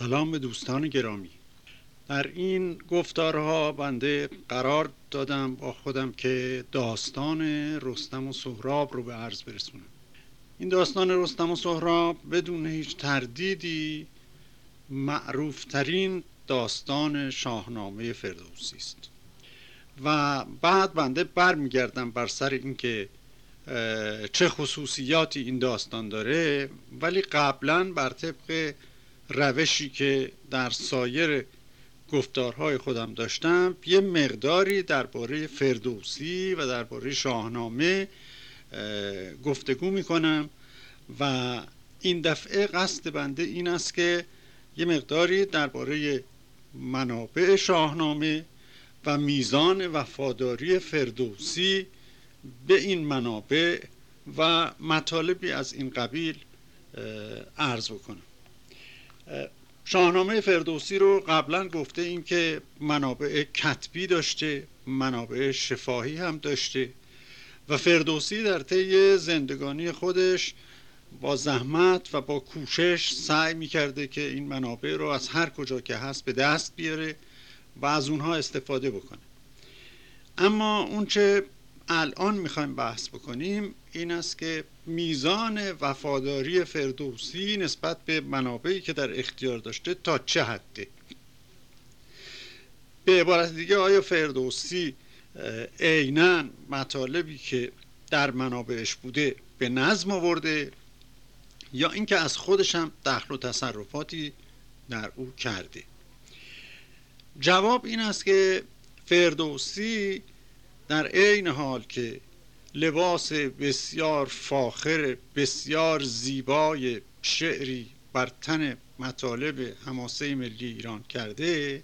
سلام به دوستان گرامی. در این گفتارها بنده قرار دادم با خودم که داستان رستم و سهراب رو به عرض برسونم. این داستان رستم و سهراب بدون هیچ تردیدی معروفترین داستان شاهنامه فردوسی است. و بعد بنده برمیگردم بر سر اینکه چه خصوصیاتی این داستان داره ولی قبلا بر طبق روشی که در سایر گفتارهای خودم داشتم یه مقداری درباره فردوسی و درباره شاهنامه گفتگو می‌کنم و این دفعه قصد بنده این است که یه مقداری درباره منابع شاهنامه و میزان وفاداری فردوسی به این منابع و مطالبی از این قبیل عرض بکنم. شاهنامه فردوسی رو قبلا گفته این که منابع کتبی داشته منابع شفاهی هم داشته و فردوسی در طی زندگانی خودش با زحمت و با کوشش سعی می‌کرده که این منابع رو از هر کجا که هست به دست بیاره و از اونها استفاده بکنه. اما اونچه الان می‌خوایم بحث بکنیم این است که میزان وفاداری فردوسی نسبت به منابعی که در اختیار داشته تا چه حده؟ به عبارت دیگه آیا فردوسی عینا مطالبی که در منابعش بوده به نظم آورده یا اینکه از خودش هم دخل و تصرفاتی در او کرده؟ جواب این است که فردوسی در عین حال که لباس بسیار فاخر بسیار زیبای شعری بر تن مطالب حماسه ملی ایران کرده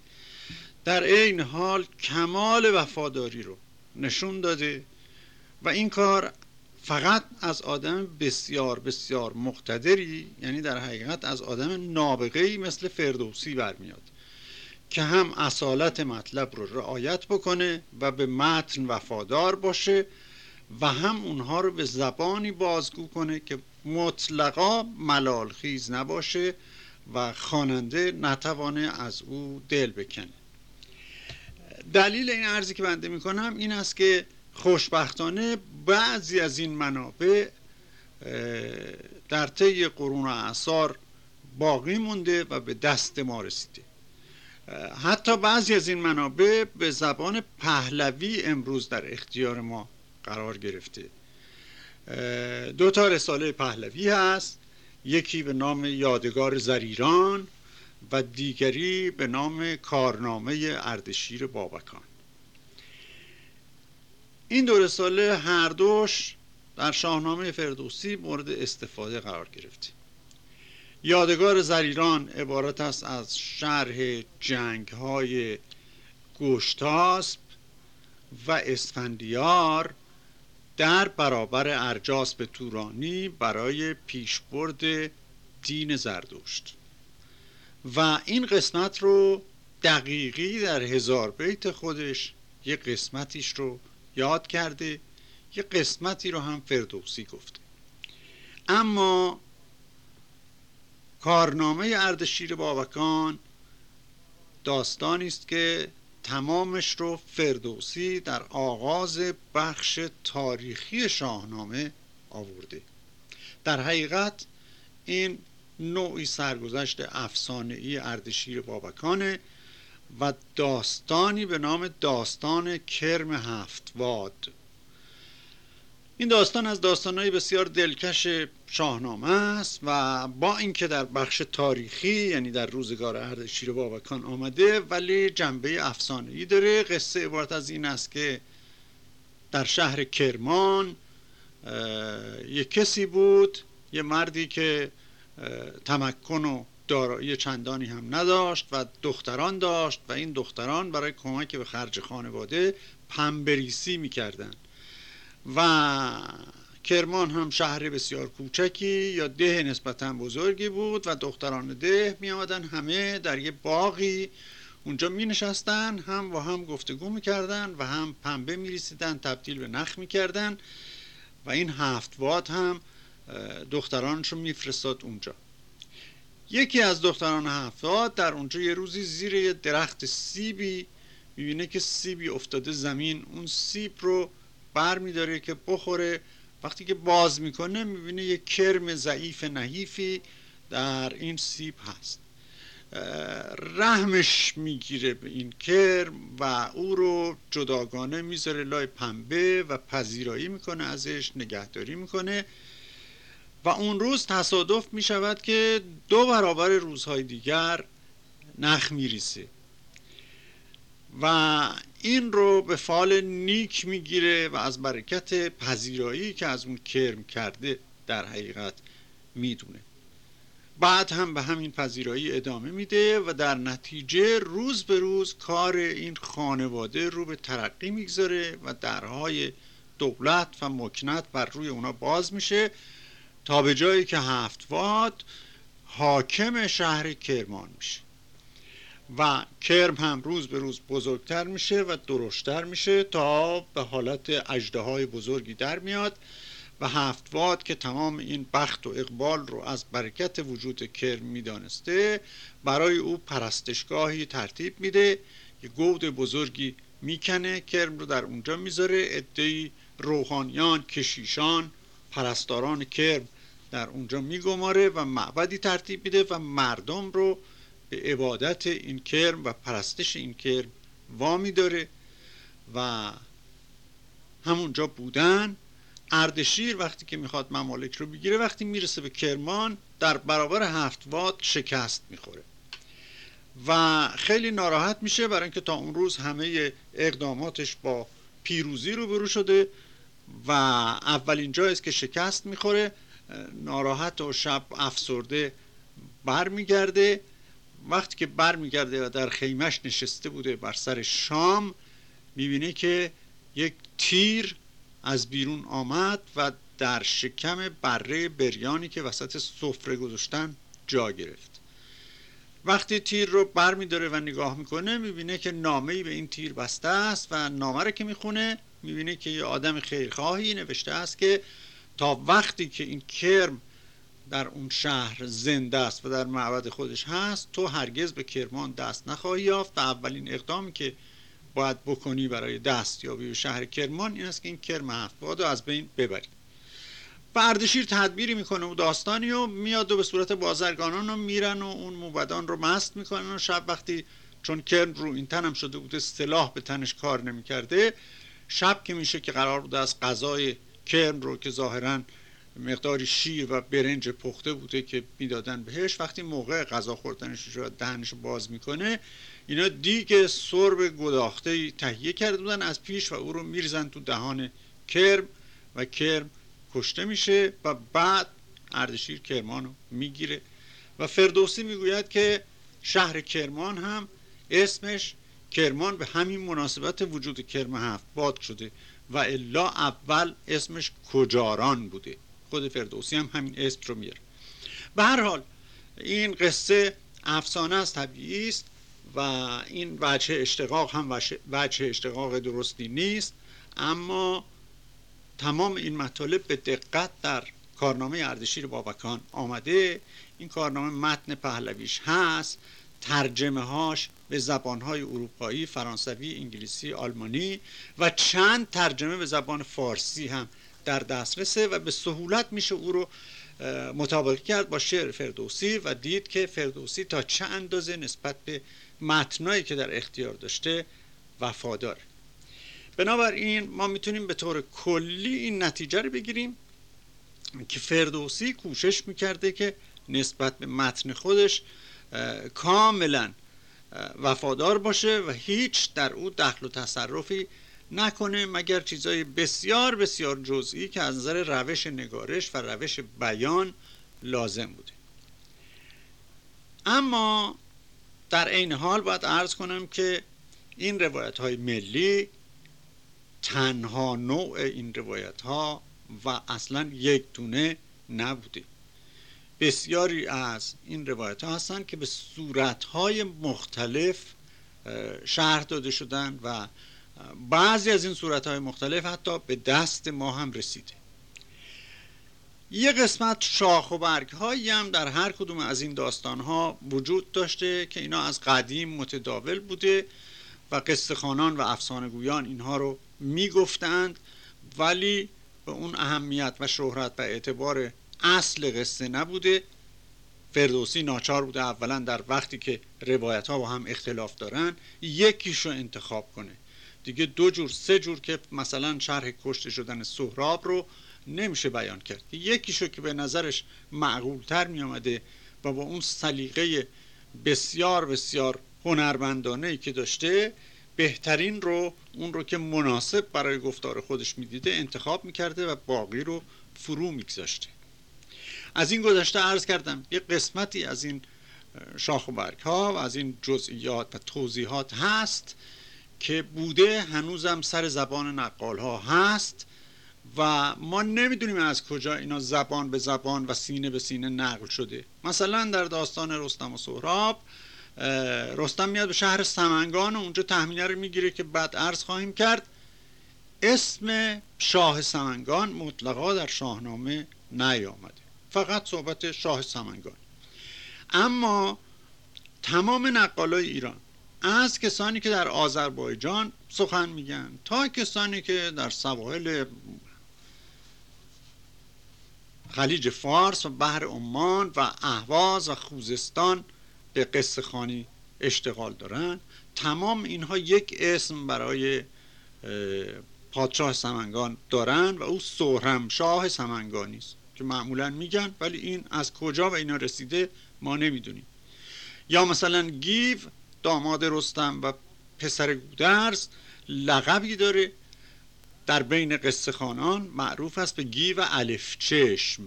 در عین حال کمال وفاداری رو نشون داده و این کار فقط از آدم بسیار بسیار مقتدری یعنی در حقیقت از آدم نابغه‌ای مثل فردوسی برمیاد که هم اصالت مطلب رو رعایت بکنه و به متن وفادار باشه و هم اونها رو به زبانی بازگو کنه که مطلقا ملالخیز نباشه و خواننده نتوانه از او دل بکنه. دلیل این عرضی که بنده می‌کنم این است که خوشبختانه بعضی از این منابع در طی قرون و اعثار باقی مونده و به دست ما رسیده. حتی بعضی از این منابع به زبان پهلوی امروز در اختیار ما قرار گرفته. دو تا رساله پهلوی هست. یکی به نام یادگار زریران و دیگری به نام کارنامه اردشیر بابکان. این دو رساله هر دوش در شاهنامه فردوسی مورد استفاده قرار گرفته. یادگار زریران عبارت است از شرح جنگ های گشتاسب و اسفندیار در برابر ارجاسب تورانی برای پیشبرد دین زردشت. و این قسمت رو دقیقی در هزار بیت خودش یه قسمتیش رو یاد کرده یه قسمتی رو هم فردوسی گفته. اما کارنامه اردشیر بابکان داستانی است که تمامش رو فردوسی در آغاز بخش تاریخی شاهنامه آورده. در حقیقت این نوعی سرگذشت ای اردشیر بابکانه و داستانی به نام داستان کرم هفتواد این داستان از داستانهای بسیار دلکش شاهنامه است و با اینکه در بخش تاریخی یعنی در روزگار اردشیر بابکان آمده ولی جنبه ای داره. قصه عبارت از این است که در شهر کرمان یک کسی بود یه مردی که تمکن و دارایی چندانی هم نداشت و دختران داشت و این دختران برای کمک به خرج خانواده پنبریسی می‌کردن. و کرمان هم شهر بسیار کوچکی یا ده نسبتا بزرگی بود و دختران ده می آمدن همه در یه باقی اونجا می نشستن هم و هم گفتگو می کردن و هم پنبه می ریسیدن تبدیل به نخ می کردن و این هفت واد هم دخترانشون می فرستاد اونجا. یکی از دختران هفتاد در اونجا یه روزی زیر یه درخت سیبی می‌بینه که سیبی افتاده زمین اون سیب رو بر میداره که بخوره وقتی که باز می‌کنه می‌بینه یه کرم ضعیف نحیفی در این سیب هست. رحمش می‌گیره به این کرم و او رو جداگانه می‌ذاره لای پنبه و پذیرایی می‌کنه ازش نگهداری می‌کنه. و اون روز تصادف می‌شود که دو برابر روزهای دیگر نخ میریسه و این رو به فال نیک می‌گیره و از برکت پذیرایی که از اون کرم کرده در حقیقت می‌دونه. بعد هم به همین پذیرایی ادامه میده و در نتیجه روز به روز کار این خانواده رو به ترقی می‌گذاره و درهای دولت و مکنت بر روی اونا باز میشه تا به جایی که هفتواد حاکم شهر کرمان میشه. و کرم هم روز به روز بزرگتر میشه و درشتر میشه تا به حالت اجده های بزرگی در میاد و هفتواد که تمام این بخت و اقبال رو از برکت وجود کرم می‌دانسته برای او پرستشگاهی ترتیب میده. یه گود بزرگی می‌کنه کرم رو در اونجا می‌ذاره. ادهی روحانیان کشیشان پرستاران کرم در اونجا میگماره و معبدی ترتیب میده و مردم رو به عبادت این کرم و پرستش این کرم وامی داره و همونجا بودن اردشیر وقتی که می‌خواد ممالک رو بگیره وقتی می‌رسه به کرمان در برابر هفت واد شکست می‌خوره. و خیلی ناراحت میشه برای اینکه تا اون روز همه اقداماتش با پیروزی روبرو شده و اولین جایی است که شکست می‌خوره ناراحت و شب افسرده برمیگرده. وقتی که برمیگرده و در خیمش نشسته بوده بر سر شام می‌بینه که یک تیر از بیرون آمد و در شکم بره بریانی که وسط سفره گذاشتن جا گرفت. وقتی تیر رو بر میداره و نگاه می‌کنه می‌بینه که نامه به این تیر بسته است و نامه رو که می‌خونه می‌بینه که یه آدم خیرخواهی نوشته است که تا وقتی که این کرم در اون شهر زنده است و در معبد خودش هست تو هرگز به کرمان دست نخواهی یافت و اولین اقدامی که باید بکنی برای دستیابی به شهر کرمان این است که این کرم هفتباد رو از بین ببری. و اردشیر تدبیری می‌کنه و داستانی و میاد و به صورت بازرگانان رو میرن و اون موبدان رو مست می‌کنن و شب وقتی چون کرم رو این تنم شده بوده سلاح به تنش کار نمی‌کرده شب که میشه که قرار بوده از غذای کرم رو که ظاهرا مقداری شیر و برنج پخته بوده که می‌دادن بهش. وقتی موقع غذا خوردنش رو دهنش باز می‌کنه اینا دیگ سرب گداخته تهیه کرده بودن. از پیش و او رو میرزن تو دهان کرم و کرم کشته میشه و بعد اردشیر کرمان رو می‌گیره. و فردوسی می‌گوید که شهر کرمان هم اسمش کرمان به همین مناسبت وجود کرم هفت باد شده و الا اول اسمش کجاران بوده. خود فردوسی هم همین اسم رو میاره. به هر حال این قصه افسانه است طبیعی است و این وجه اشتقاق هم وجه اشتقاق درستی نیست اما تمام این مطالب به دقت در کارنامه اردشیر بابکان آمده. این کارنامه متن پهلویش هست ترجمه هاش به زبان های اروپایی، فرانسوی، انگلیسی، آلمانی و چند ترجمه به زبان فارسی هم در دسترسه و به سهولت میشه او رو مطابق کرد با شعر فردوسی و دید که فردوسی تا چه اندازه نسبت به متنایی که در اختیار داشته وفادار بنابراین ما می‌تونیم به طور کلی این نتیجه رو بگیریم که فردوسی کوشش می‌کرده که نسبت به متن خودش کاملا وفادار باشه و هیچ در او دخل و تصرفی نکنه مگر چیزای بسیار بسیار جزئی که از نظر روش نگارش و روش بیان لازم بوده. اما در عین حال باید عرض کنم که این روایت های ملی تنها نوع این روایت ها و اصلا یک دونه نبوده. بسیاری از این روایت ها هستند که به صورت های مختلف شرح داده شدن و بعضی از این صورت های مختلف حتی به دست ما هم رسیده. یه قسمت شاخ و برگ هایی هم در هر کدوم از این داستان ها وجود داشته که اینا از قدیم متداول بوده و قصه خانان و افسانه گویان اینها رو می‌گفتند ولی به اون اهمیت و شهرت و اعتبار اصل قصه نبوده. فردوسی ناچار بوده اولا در وقتی که روایت ها با هم اختلاف دارن یکیش رو انتخاب کنه. دیگه دو جور سه جور که مثلا شرح کشته شدن سهراب رو نمیشه بیان کرد. یکیشو که به نظرش معقولتر می آمده و با اون سلیقه بسیار بسیار هنرمندانه ای که داشته بهترین رو اون رو که مناسب برای گفتار خودش می‌دیده انتخاب می‌کرده و باقی رو فرو میگذاشته. از این گذشته عرض کردم یه قسمتی از این شاخ و برگ ها و از این جزئیات و توضیحات هست که بوده هنوزم سر زبان نقال ها هست و ما نمی‌دونیم از کجا اینا زبان به زبان و سینه به سینه نقل شده. مثلا در داستان رستم و سهراب رستم میاد به شهر سمنگان و اونجا تحمیله رو می‌گیره که بعد عرض خواهیم کرد. اسم شاه سمنگان مطلقا در شاهنامه نیامده. فقط صحبت شاه سمنگان. اما تمام نقالای ایران از کسانی که در آذربایجان سخن میگن تا کسانی که در سواحل خلیج فارس و بحر عمان و اهواز و خوزستان به قصه خانی اشتغال دارن تمام اینها یک اسم برای پادشاه سمنگان دارن و او شاه سمنگانی است که معمولا میگن ولی این از کجا و اینا رسیده ما نمی‌دونیم. یا مثلا گیو داماد رستم و پسر گودرز لقبی داره. در بین قصه خانان معروف است به گیو الف چشم.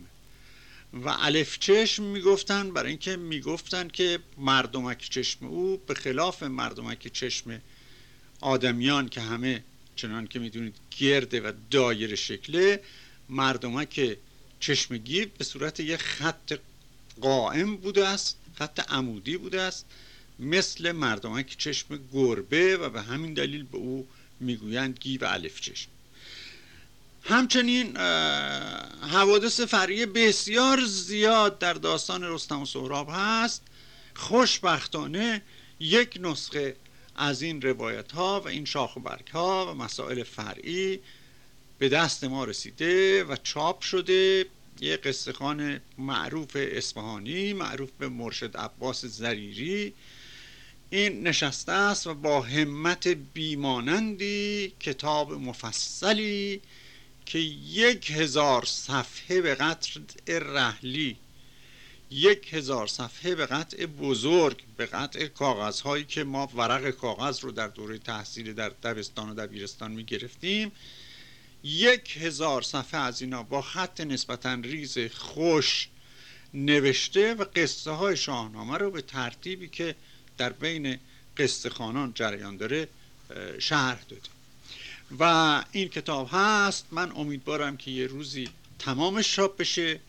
و الف چشم می‌گفتن برای اینکه می‌گفتن که مردمک چشم او به خلاف مردمک چشم آدمیان که همه چنان که می‌دونید گرده و دایر شکله مردمک چشم گیو به صورت یک خط قائم بوده است خط عمودی بوده است. مثل مردمک چشم گربه و به همین دلیل به او می‌گویند گیو الف چشم. همچنین حوادث فرعی بسیار زیاد در داستان رستم و سهراب هست. خوشبختانه یک نسخه از این روایت ها و این شاخ و برگ ها و مسائل فرعی به دست ما رسیده و چاپ شده. یه قصه معروف اصفهانی معروف به مرشد عباس زریری. این نشسته است و با همت بیمانندی کتاب مفصلی که یک هزار صفحه به قطع رحلی یک هزار صفحه به قطع بزرگ به قطع کاغذ هایی که ما ورق کاغذ رو در دوره تحصیل در دبستان و دبیرستان می گرفتیم یک هزار صفحه از اینا با خط نسبتا ریز خوش نوشته و قصه های شاهنامه رو به ترتیبی که در بین قصه خانان جریان داره شرح داده. و این کتاب هست. من امیدوارم که یه روزی تمامش چاپ بشه.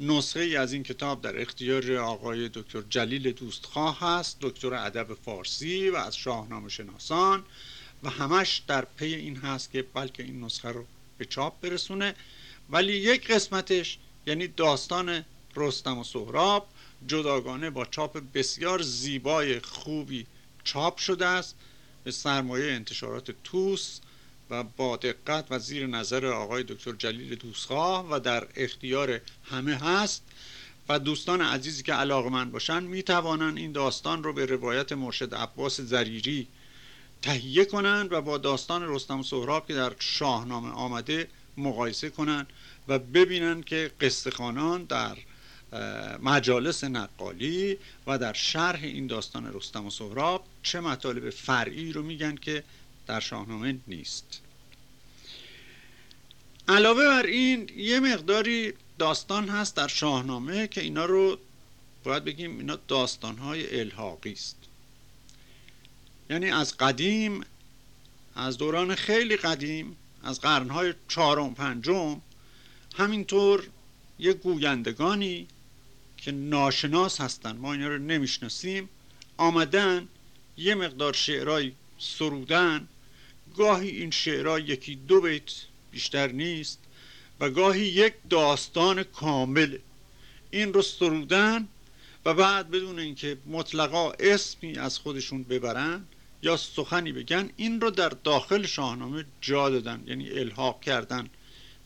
نسخه ای از این کتاب در اختیار آقای دکتر جلیل دوستخواه هست دکتر ادب فارسی و از شاهنامه شناسان. و همش در پی این هست که بلکه این نسخه رو به چاپ برسونه. ولی یک قسمتش یعنی داستان رستم و سهراب جداگانه با چاپ بسیار زیبای خوبی چاپ شده است. به سرمایه انتشارات توس و با دقت و زیر نظر آقای دکتر جلیل دوستخواه و در اختیار همه هست. و دوستان عزیزی که علاقمند باشن می توانند این داستان رو به روایت مرشد عباس زریری تهیه کنند و با داستان رستم سهراب که در شاهنامه آمده مقایسه کنند و ببینند که قصه خانان در مجالس نقالی و در شرح این داستان رستم و سهراب چه مطالب فرعی رو میگن که در شاهنامه نیست. علاوه بر این یه مقداری داستان هست در شاهنامه که اینا رو باید بگیم اینا داستان های الحاقی است. یعنی از قدیم از دوران خیلی قدیم از قرنهای چهارم پنجم همینطور یه گویندگانی که ناشناس هستن. ما اینا رو نمی‌شناسیم. آمدن یه مقدار شعرهای سرودن. گاهی این شعرها یکی دو بیت بیشتر نیست و گاهی یک داستان کامل. این رو سرودن و بعد بدون اینکه مطلقا اسمی از خودشون ببرن یا سخنی بگن این رو در داخل شاهنامه جا دادن یعنی الحاق کردن.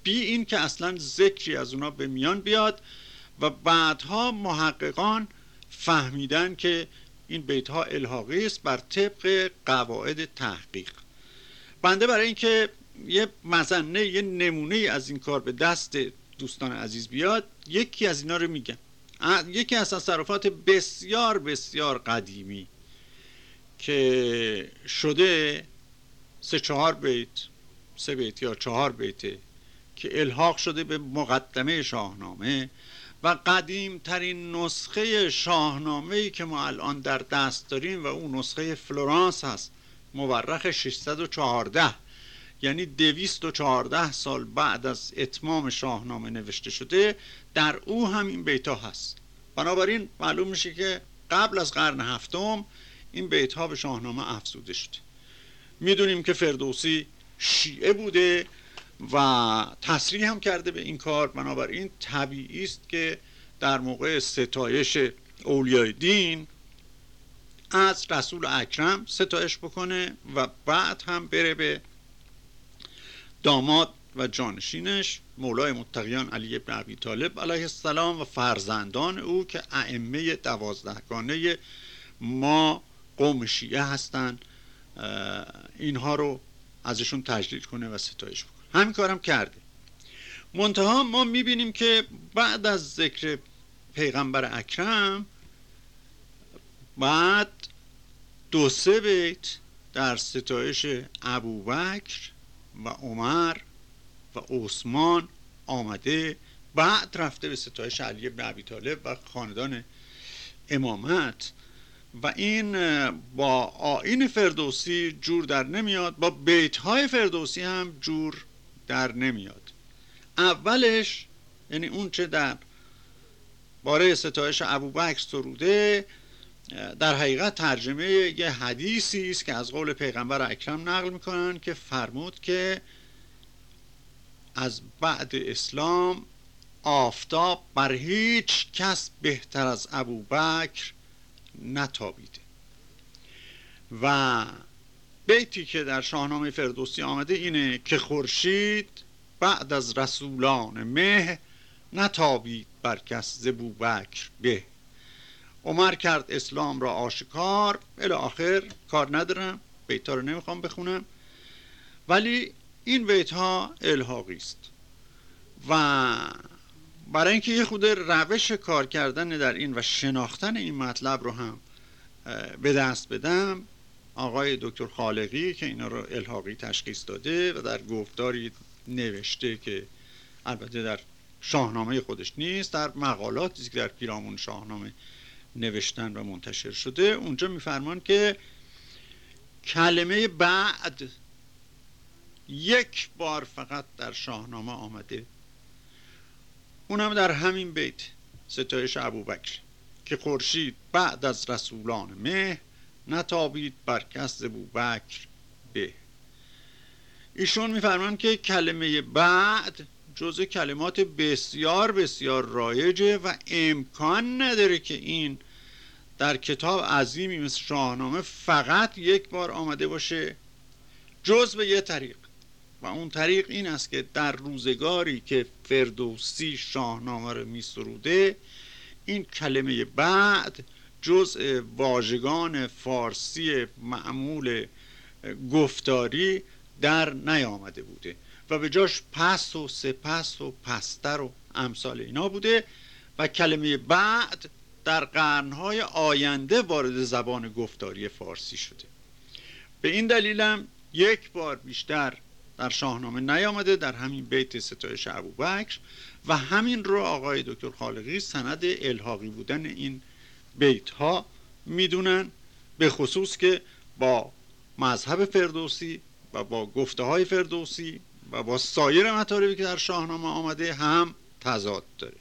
بی این که اصلا ذکری از اونا به میان بیاد و بعدها محققان فهمیدن که این بیت ها الحاقی است بر طبق قواعد تحقیق. بنده برای اینکه یه مزنه یه نمونه از این کار به دست دوستان عزیز بیاد یکی از اینا رو میگم. یکی از تصرفات بسیار بسیار قدیمی که شده سه چهار بیت سه بیت یا چهار بیته که الحاق شده به مقدمه شاهنامه و قدیم ترین نسخه شاهنامه ای که ما الان در دست داریم و اون نسخه فلورانس هست مورخ 614 یعنی 214 سال بعد از اتمام شاهنامه نوشته شده در او هم این بیتا هست. بنابراین معلوم میشه که قبل از قرن هفتم این بیت به شاهنامه افزوده شده. می‌دونیم که فردوسی شیعه بوده و تصریح هم کرده به این کار. بنابراین طبیعی است که در موقع ستایش اولیای دین از رسول اکرم ستایش بکنه و بعد هم بره به داماد و جانشینش مولای متقیان علی ابن ابی طالب علیه السلام و فرزندان او که ائمه دوازدهگانه ما قوم شیعه هستند اینها رو ازشون تجلیل کنه و ستایش بکنه همین کارم کرده. منتها ما می‌بینیم که بعد از ذکر پیغمبر اکرم بعد دو سه بیت در ستایش ابوبکر و عمر و عثمان آمده بعد رفته به ستایش علی بن ابی طالب و خاندان امامت. و این با آین فردوسی جور در نمیاد با بیت های فردوسی هم جور در نمیاد. اولش یعنی اون چه در باره ستایش ابوبکر سروده در حقیقت ترجمه یه حدیثی است که از قول پیغمبر اکرم نقل می‌کنن که فرمود که از بعد اسلام آفتاب بر هیچ کس بهتر از ابوبکر نتابیده. و بیتی که در شاهنامه فردوسی آمده اینه که خورشید بعد از رسولان مه نتابید بر کس زبوبکر به. عمر کرد اسلام را آشکار آخر کار ندارم بیتا رو نمی‌خوام بخونم. ولی این بیت ها الحاقی است. و برای اینکه یه خود روش کار کردن در این و شناختن این مطلب رو هم به دست بدم آقای دکتر خالقی که اینا رو الحاقی تشخیص داده و در گفتاری نوشته که البته در شاهنامه خودش نیست در مقالاتی که در پیرامون شاهنامه نوشتن و منتشر شده اونجا میفرمان که کلمه بعد یک بار فقط در شاهنامه آمده. اونم در همین بیت ستایش ابوبکر که خورشید بعد از رسولان مه نتابید بر کس ابوبکر به. ایشون میفرمان که کلمه بعد جز کلمات بسیار بسیار رایجه و امکان نداره که این در کتاب عظیمی مثل شاهنامه فقط یک بار آمده باشه جز به یه طریق. و اون طریق این است که در روزگاری که فردوسی شاهنامه رو می سروده این کلمه بعد جزء واژگان فارسی معمول گفتاری در نیامده بوده و به جاش پس و سپس و پستر و امثال اینا بوده و کلمه بعد در قرنهای آینده وارد زبان گفتاری فارسی شده. به این دلیلم یک بار بیشتر در شاهنامه نیامده در همین بیت ستایش ابوبکر و همین رو آقای دکتر خالقی سند الحاقی بودن این بیت ها می‌دونن به خصوص که با مذهب فردوسی و با گفته های فردوسی و با سایر مطالبی که در شاهنامه آمده هم تضاد داره.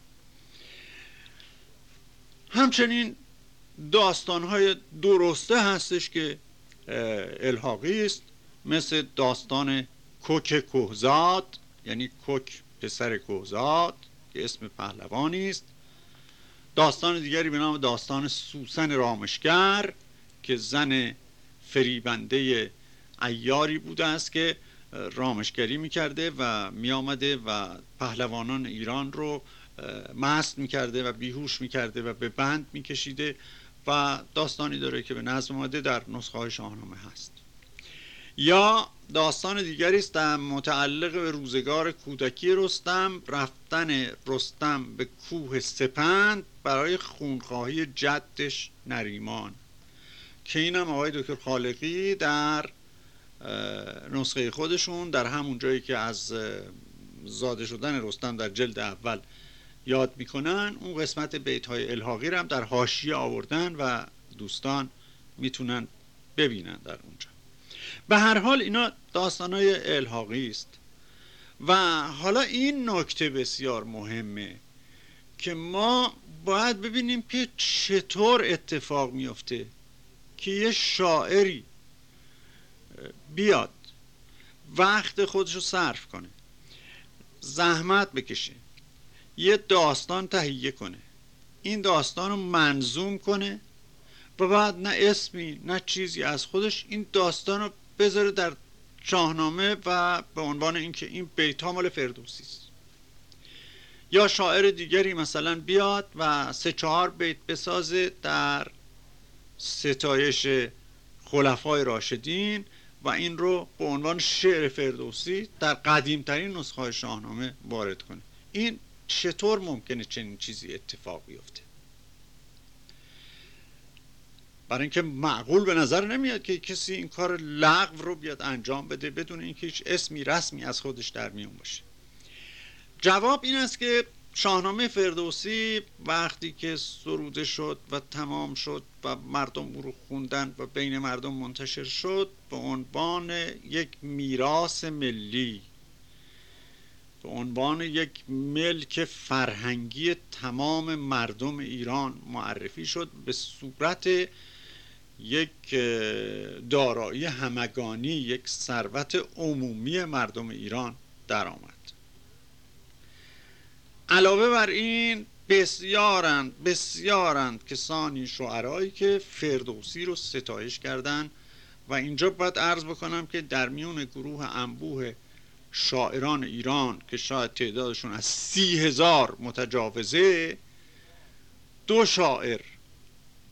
همچنین داستان های درسته هستش که الحاقی است مثل داستان کوک کوهزاد یعنی کوک پسر گوزاد که اسم پهلوانی است. داستان دیگری به نام داستان سوسن رامشگر که زن فریبنده ایاری بوده است که رامشگری می‌کرده و میآمده و پهلوانان ایران رو مست می‌کرده و بیهوش می‌کرده و به بند میکشیده و داستانی داره که به نظم آمده در نسخه های شاهنامه هست. یا داستان دیگری است. متعلق به روزگار کودکی رستم. رفتن رستم به کوه سپند برای خونخواهی جدش نریمان. که اینم آقای دکتر خالقی در نسخه خودشون در همون جایی که از زاده شدن رستم در جلد اول یاد می‌کنن. اون قسمت بیت های الحاقی رو هم در حاشیه آوردن و دوستان می‌تونن ببینن در اونجا. به هر حال اینا داستان های الحاقی است. و حالا این نکته بسیار مهمه که ما باید ببینیم که چطور اتفاق میفته که یه شاعری بیاد وقت خودش رو صرف کنه زحمت بکشه یه داستان تهیه کنه. این داستان رو منظوم کنه و بعد نه اسمی نه چیزی از خودش این داستان رو بذاره در شاهنامه و به عنوان اینکه این بیت مال فردوسی است. یا شاعر دیگری مثلا بیاد و سه چهار بیت بسازه در ستایش خلفای راشدین و این رو به عنوان شعر فردوسی در قدیمترین نسخه شاهنامه وارد کنه. این چطور ممکنه چنین چیزی اتفاق بیفته؟ برای اینکه معقول به نظر نمیاد که کسی این کار لغو رو بیاد انجام بده بدون اینکه هیچ اسمی رسمی از خودش در میون باشه. جواب این است که شاهنامه فردوسی وقتی که سروده شد و تمام شد و مردم او رو خوندن و بین مردم منتشر شد به عنوان یک میراث ملی به عنوان یک ملک فرهنگی تمام مردم ایران معرفی شد به صورت یک دارایی همگانی یک ثروت عمومی مردم ایران درآمد. علاوه بر این بسیارند بسیارند کسانی شعرهایی که فردوسی رو ستایش کردند و اینجا باید عرض بکنم که در میون گروه انبوه شاعران ایران که شاید تعدادشون از سی هزار متجاوزه دو شاعر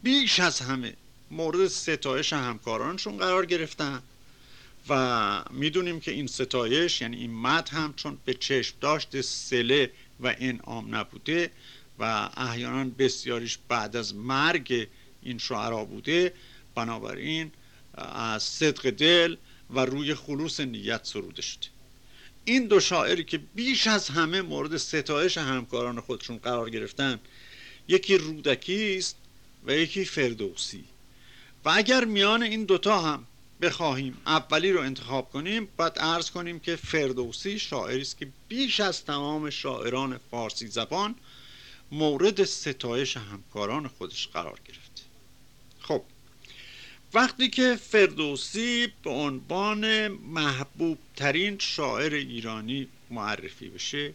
بیش از همه مورد ستایش همکارانشون قرار گرفتن و می‌دونیم که این ستایش یعنی این مد هم چون به چشم داشت سله و انعام نبوده و احیانا بسیاریش بعد از مرگ این شعرا بوده. بنابراین از صدق دل و روی خلوص نیت سروده شده. این دو شاعری که بیش از همه مورد ستایش همکاران خودشون قرار گرفتن یکی رودکی است و یکی فردوسی. و اگر میان این دوتا هم بخواهیم اولی رو انتخاب کنیم باید عرض کنیم که فردوسی شاعری است که بیش از تمام شاعران فارسی زبان مورد ستایش همکاران خودش قرار گرفته. خب وقتی که فردوسی به عنوان محبوب ترین شاعر ایرانی معرفی بشه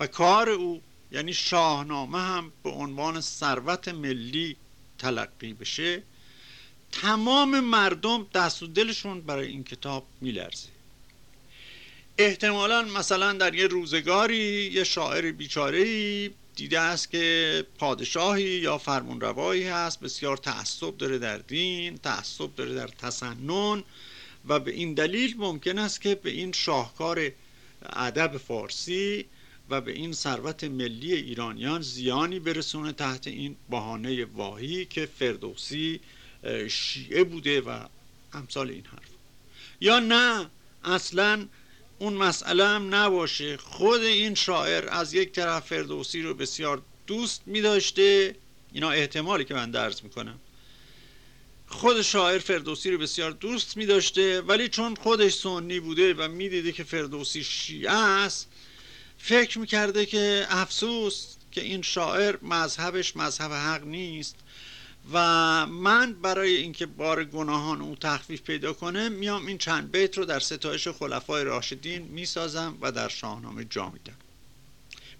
و کار او یعنی شاهنامه هم به عنوان ثروت ملی تلقی بشه تمام مردم دست و دلشون برای این کتاب میلرزه. احتمالا مثلا در یه روزگاری یه شاعر بیچاره دیده است که پادشاهی یا فرمانروایی هست بسیار تعصب داره در دین تعصب داره در تسنن و به این دلیل ممکن است که به این شاهکار ادب فارسی و به این ثروت ملی ایرانیان زیانی برسونه تحت این بهانه واهی که فردوسی شیعه بوده و امثال این حرف. یا نه اصلا اون مسئله هم نباشه. خود این شاعر از یک طرف فردوسی رو بسیار دوست می داشته اینا احتمالی که من درز می‌کنم. خود شاعر فردوسی رو بسیار دوست می داشته ولی چون خودش سنی بوده و می‌دیده که فردوسی شیعه است فکر می‌کرده که افسوس که این شاعر مذهبش مذهب حق نیست. و من برای اینکه بار گناهان او تخفیف پیدا کنه میام این چند بیت رو در ستایش خلفای راشدین می‌سازم و در شاهنامه جا میدم.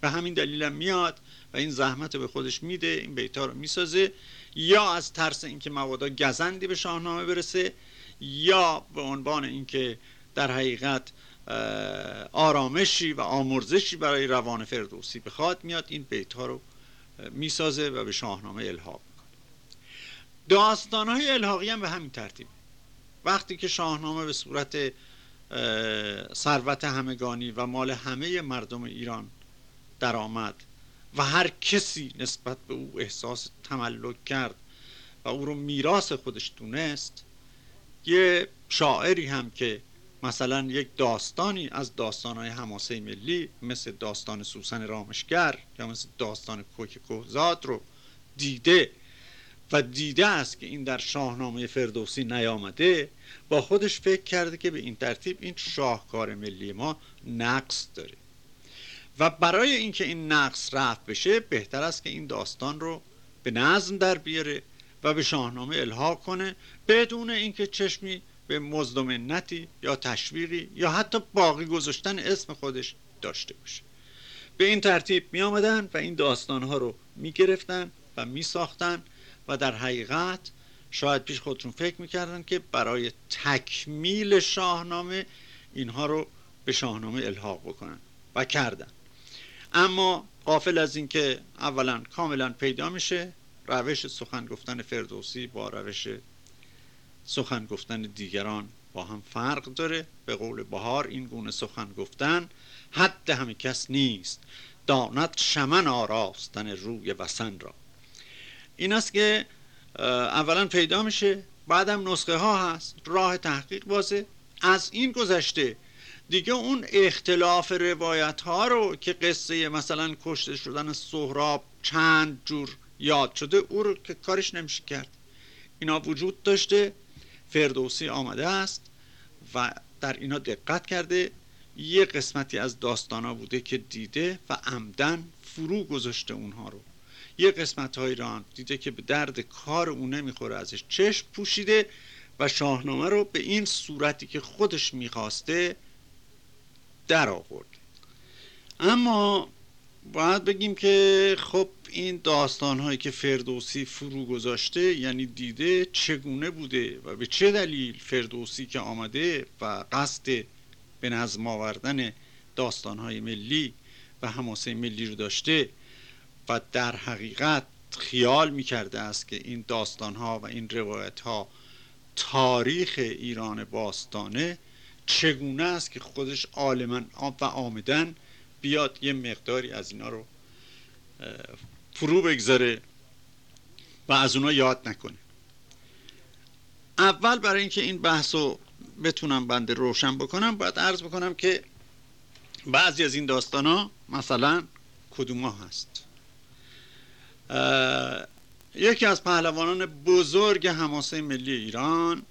و همین دلیلم میاد و این زحمت به خودش میده این بیت رو می‌سازه. یا از ترس اینکه مبادا گزندی به شاهنامه برسه یا به عنوان اینکه در حقیقت آرامشی و آمرزشی برای روان فردوسی بخواد میاد این بیت رو می‌سازه و به شاهنامه الحاق می‌کنه داستان های الحاقی هم به همین ترتیب. وقتی که شاهنامه به صورت ثروت همگانی و مال همه مردم ایران درآمد و هر کسی نسبت به او احساس تملک کرد و او رو میراث خودش دونست یه شاعری هم که مثلا یک داستانی از داستانهای حماسه ملی مثل داستان سوسن رامشگر یا مثل داستان کوک کوزاد رو دیده و دیده است که این در شاهنامه فردوسی نیامده با خودش فکر کرده که به این ترتیب این شاهکار ملی ما نقص داره. و برای اینکه این نقص رفت بشه بهتر است که این داستان رو به نظم در بیاره و به شاهنامه الحاق کنه بدون اینکه چشمی به مزد منتی یا تشویقی یا حتی باقی گذاشتن اسم خودش داشته باشه. به این ترتیب می آمدن و این داستان ها رو می گرفتن و می ساختن و در حقیقت شاید پیش خودشون فکر می‌کردن که برای تکمیل شاهنامه اینها رو به شاهنامه الحاق بکنن و کردن. اما قافل از اینکه اولا کاملا پیدا میشه روش سخن گفتن فردوسی با روش سخن گفتن دیگران با هم فرق داره. به قول بهار این گونه سخن گفتن حد همه کس نیست. داند شمن آراستن روی وسن را. این که اولا پیدا میشه بعدم نسخه ها هست راه تحقیق بازه. از این گذشته دیگه اون اختلاف روایت ها رو که قصه مثلا کشته شدن سهراب چند جور یاد شده او رو که کارش نمیشه کرد. اینا وجود داشته فردوسی آمده است و در اینا دقت کرده. یه قسمتی از داستان ها بوده که دیده و عمدن فرو گذاشته اونها رو. یه قسمت های را دیده که به درد کار اون نمی‌خوره ازش. چشم پوشیده و شاهنامه رو به این صورتی که خودش می‌خواسته در آورد. اما باید بگیم که خب این داستان هایی که فردوسی فرو گذاشته یعنی دیده چگونه بوده و به چه دلیل فردوسی که آمده و قصد به نظم آوردن داستان های ملی و حماسه ملی رو داشته و در حقیقت خیال می‌کرده است که این داستان ها و این روایت ها تاریخ ایران باستانه چگونه است که خودش عالما و آمدن بیاد یه مقداری از اینا رو فرو بگذاره و از اونا یاد نکنه. اول برای اینکه این بحث رو بتونم بنده روشن بکنم باید عرض بکنم که بعضی از این داستان ها مثلا کدوم ها هست؟ یکی از پهلوانان بزرگ حماسه ملی ایران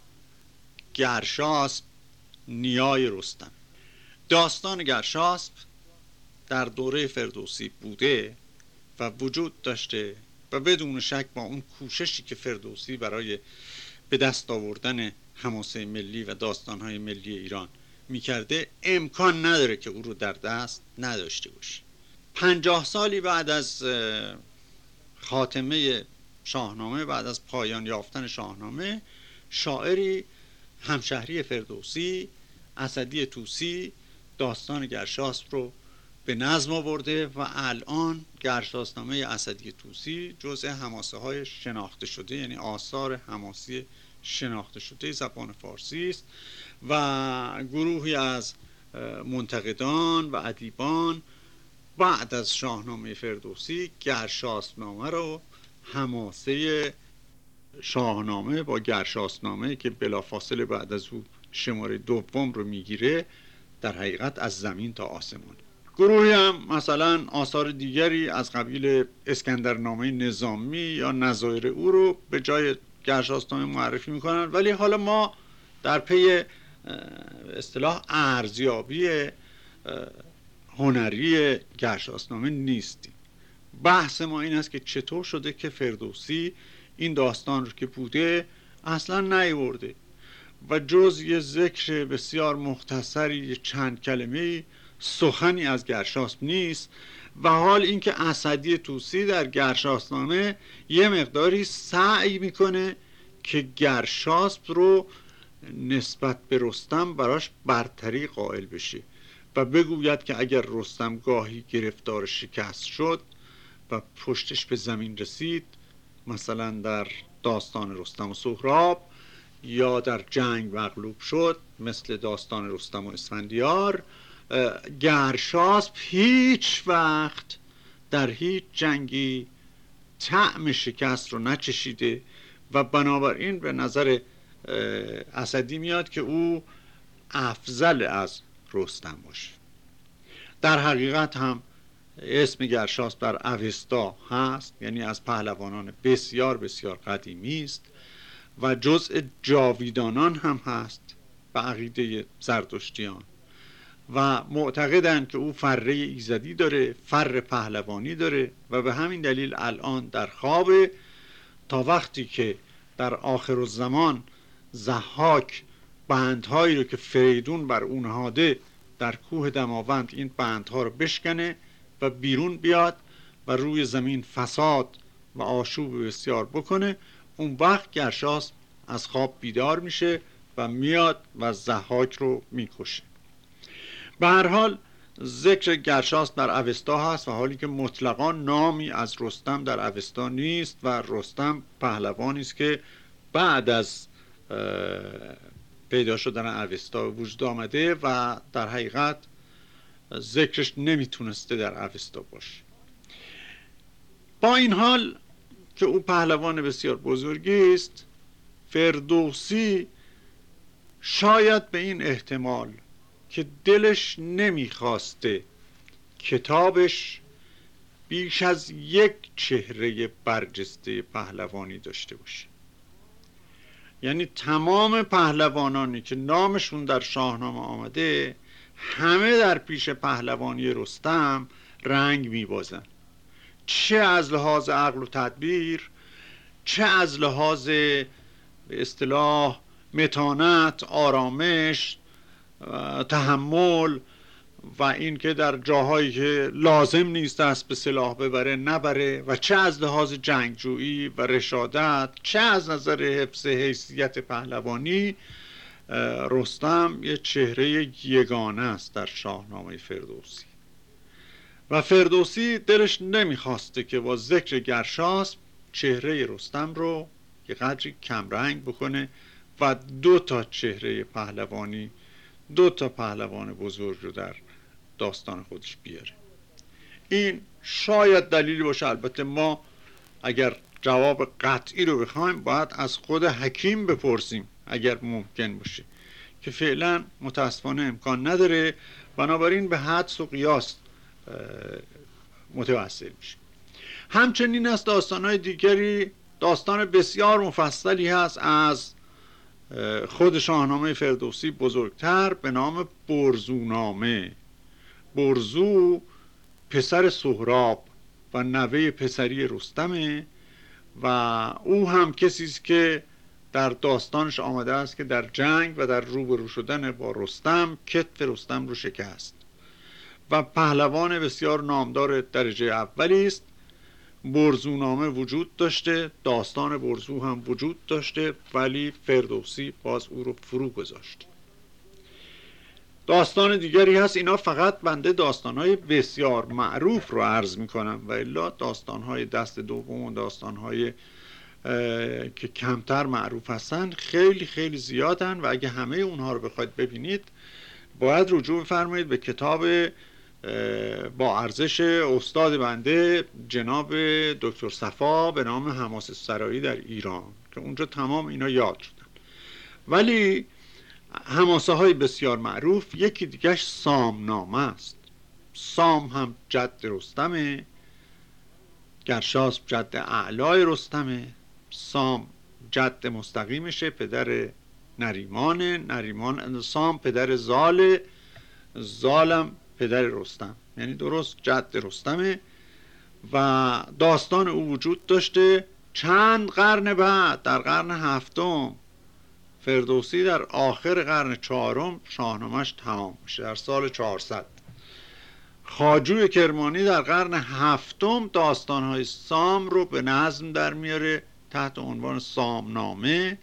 گرشاسب نیای رستم. داستان گرشاسب در دوره فردوسی بوده و وجود داشته و بدون شک با اون کوششی که فردوسی برای به دست آوردن حماسه ملی و داستانهای ملی ایران می‌کرده امکان نداره که او رو در دست نداشته باشه پنجاه سالی بعد از خاتمه شاهنامه بعد از پایان یافتن شاهنامه شاعری همشهری فردوسی اسدی توسی داستان گرشاسب رو به نظم آورده و الان گرشاسنامه اسدی توسی جزء حماسه های شناخته شده یعنی آثار حماسی شناخته شده زبان فارسی است و گروهی از منتقدان و ادیبان بعد از شاهنامه فردوسی گرشاسنامه رو حماسه شاهنامه با گرشاسنامه که بلافاصله بعد از او شماره دوم رو می‌گیره در حقیقت از زمین تا آسمان. گروهی هم مثلا آثار دیگری از قبیل اسکندرنامه نظامی یا نظایر او رو به جای گرشاسنامه معرفی می‌کنن. ولی حالا ما در پی اصطلاح ارزیابی هنری گرشاسنامه نیستیم بحث ما این است که چطور شده که فردوسی این داستان رو که بوده اصلا نیورده و جز یه ذکر بسیار مختصری چند کلمه سخنی از گرشاسب نیست و حال اینکه اسدی توسی در گرشاسنامه یه مقداری سعی می‌کنه که گرشاسب رو نسبت به رستم براش برتری قائل بشه. و بگوید که اگر رستم گاهی گرفتار شکست شد و پشتش به زمین رسید مثلا در داستان رستم و سهراب یا در جنگ مغلوب شد مثل داستان رستم و اسفندیار گرشاسب هیچ وقت در هیچ جنگی طعم شکست رو نچشیده و بنابراین به نظر اسدی میاد که او افضل از رستم باشه. در حقیقت هم اسم گرشاس در اوستا هست یعنی از پهلوانان بسیار بسیار قدیمی است و جزء جاویدانان هم هست به عقیده زردشتیان. و معتقدند که او فره ایزدی داره فر پهلوانی داره و به همین دلیل الان در خواب تا وقتی که در آخر الزمان زحاک بندهایی رو که فریدون بر اون نهاده در کوه دماوند این بندها رو بشکنه و بیرون بیاد و روی زمین فساد و آشوب بسیار بکنه. اون وقت گرشاس از خواب بیدار میشه و میاد و زحاک رو می‌کشه. به هر حال ذکر گرشاس در اوستا هست و حالی که مطلقا نامی از رستم در اوستا نیست و رستم پهلوانی است که بعد از پیدا شدن اوستا وجود آمده و در حقیقت ذکرش نمی‌تونسته در اوستا باشه. با این حال که او پهلوان بسیار بزرگی است فردوسی شاید به این احتمال که دلش نمی‌خواسته کتابش بیش از یک چهره برجسته پهلوانی داشته باشه. یعنی تمام پهلوانانی که نامشون در شاهنامه آمده همه در پیش پهلوانی رستم رنگ میبازن. چه از لحاظ عقل و تدبیر چه از لحاظ به اصطلاح متانت آرامش تحمل و اینکه در جاهایی که لازم نیست است به سلاح ببره نبره و چه از لحاظ جنگجویی و رشادت چه از نظر حفظ حیثیت پهلوانی رستم یه چهره یگانه است در شاهنامه فردوسی. و فردوسی دلش نمی‌خواسته که با ذکر گرشاس چهره رستم رو یه قدری کمرنگ بکنه و دو تا چهره پهلوانی دو تا پهلوان بزرگ رو در داستان خودش بیاره. این شاید دلیلی باشه البته ما اگر جواب قطعی رو بخوایم باید از خود حکیم بپرسیم اگر ممکن باشه که فعلا متاسفانه امکان نداره. بنابراین به حدس و قیاس متوسل میشه. همچنین از داستانهای دیگری داستان بسیار مفصلی هست از خود شاهنامه فردوسی بزرگتر به نام برزونامه. برزو پسر سهراب و نوه پسری رستمه و او هم کسی است که در داستانش آمده است که در جنگ و در روبرو شدن با رستم کتف رستم رو شکست. و پهلوان بسیار نامدار درجه اولی است. برزونامه وجود داشته داستان برزو هم وجود داشته ولی فردوسی باز او رو فرو گذاشت. داستان دیگری هست. اینا فقط بنده داستانهای بسیار معروف رو عرض می‌کنم و الا داستانهای دست دوم و داستانهای که کمتر معروف هستن خیلی خیلی زیادن و اگه همه اونها رو بخواید ببینید باید رجوع بفرمایید به کتاب با ارزش استاد بنده جناب دکتر صفا به نام حماس سرایی در ایران که اونجا تمام اینا یاد شدن. ولی هماسه های بسیار معروف یکی دیگهش سامنامه است. سام هم جد رستمه گرشاسب جد اعلای رستمه سام جد مستقیمشه پدر نریمان نریمان سام پدر زال زالم پدر رستم. یعنی درست جد رستمه و داستان او وجود داشته. چند قرن بعد در قرن هفتم فردوسی در آخر قرن چهارم شاهنامهش تمام میشه در سال 400 خاجوی کرمانی در قرن هفتم داستانهای سام رو به نظم در میاره تحت عنوان سامنامه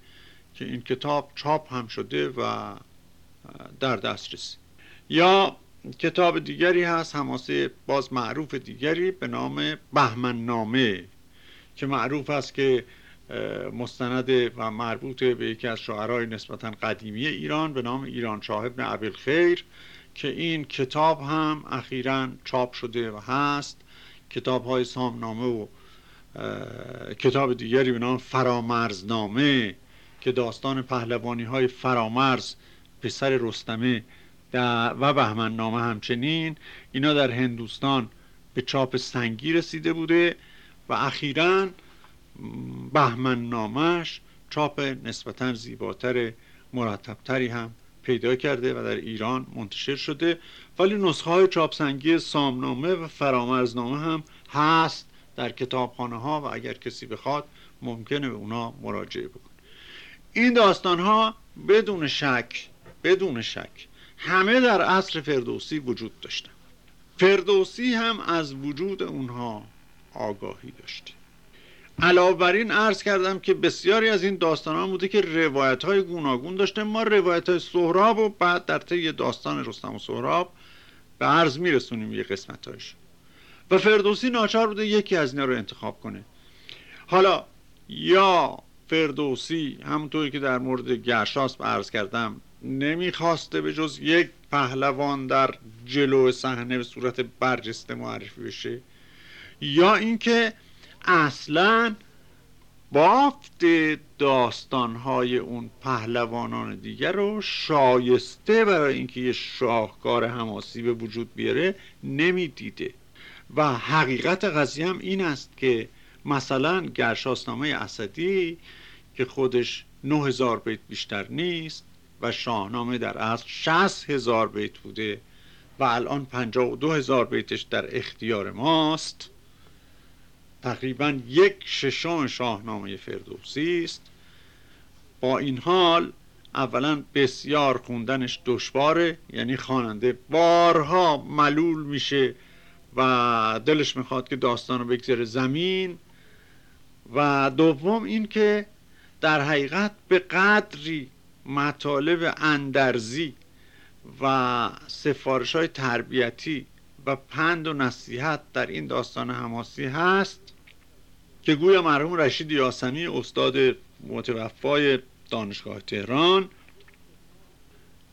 که این کتاب چاپ هم شده و در دسترسی یا کتاب دیگری هست هماسه باز معروف دیگری به نام بهمن نامه که معروف است که مستند و مربوط به یکی از شاعرای نسبتا قدیمی ایران به نام ایران شاه ابن خیر که این کتاب هم اخیرا چاپ شده و هست. کتاب های سامنامه و کتاب دیگری به نام فرامرزنامه که داستان پهلوانی های فرامرز پسر رستمه و بهمن نامه همچنین اینا در هندوستان به چاپ سنگی رسیده بوده و اخیرا بهمن نامش چاپ نسبتا زیباتر مرتبتری هم پیدا کرده و در ایران منتشر شده. ولی نسخه های چاپسنگی سامنامه و فرامرزنامه هم هست در کتابخانه ها و اگر کسی بخواد ممکنه به اونا مراجعه بکن این داستان ها بدون شک بدون شک همه در عصر فردوسی وجود داشتن. فردوسی هم از وجود اونها آگاهی داشته علاوه بر این عرض کردم که بسیاری از این داستان ها بوده که روایت های گوناگون داشته. ما روایت های سهراب و بعد در طی داستان رستم و سهراب به عرض میرسونیم یه قسمت هایش و فردوسی ناچار بوده یکی از اینا رو انتخاب کنه. حالا یا فردوسی همونطوری که در مورد گرشاس عرض کردم نمی‌خواسته به جز یک پهلوان در جلو صحنه به صورت برجسته معرفی بشه. یا اینکه اصلا بافت داستانهای اون پهلوانان دیگر رو شایسته برای اینکه یه شاهکار حماسی به وجود بیاره نمی‌دیده. و حقیقت قضیه هم این است که مثلا گرشاسنامه اسدی که خودش 9000 بیت بیشتر نیست و شاهنامه در اصل 60 هزار بیت بوده و الان 52 هزار بیتش در اختیار ماست تقریبا یک ششم شاهنامه فردوسی است. با این حال اولا بسیار خوندنش دشواره یعنی خواننده بارها ملول میشه و دلش می‌خواد که داستان رو بگذاره زمین. و دوم اینکه در حقیقت به قدری مطالب اندرزی و سفارش های تربیتی و پند و نصیحت در این داستان حماسی هست که گویا مرحوم رشید یاسمی استاد متوفای دانشگاه تهران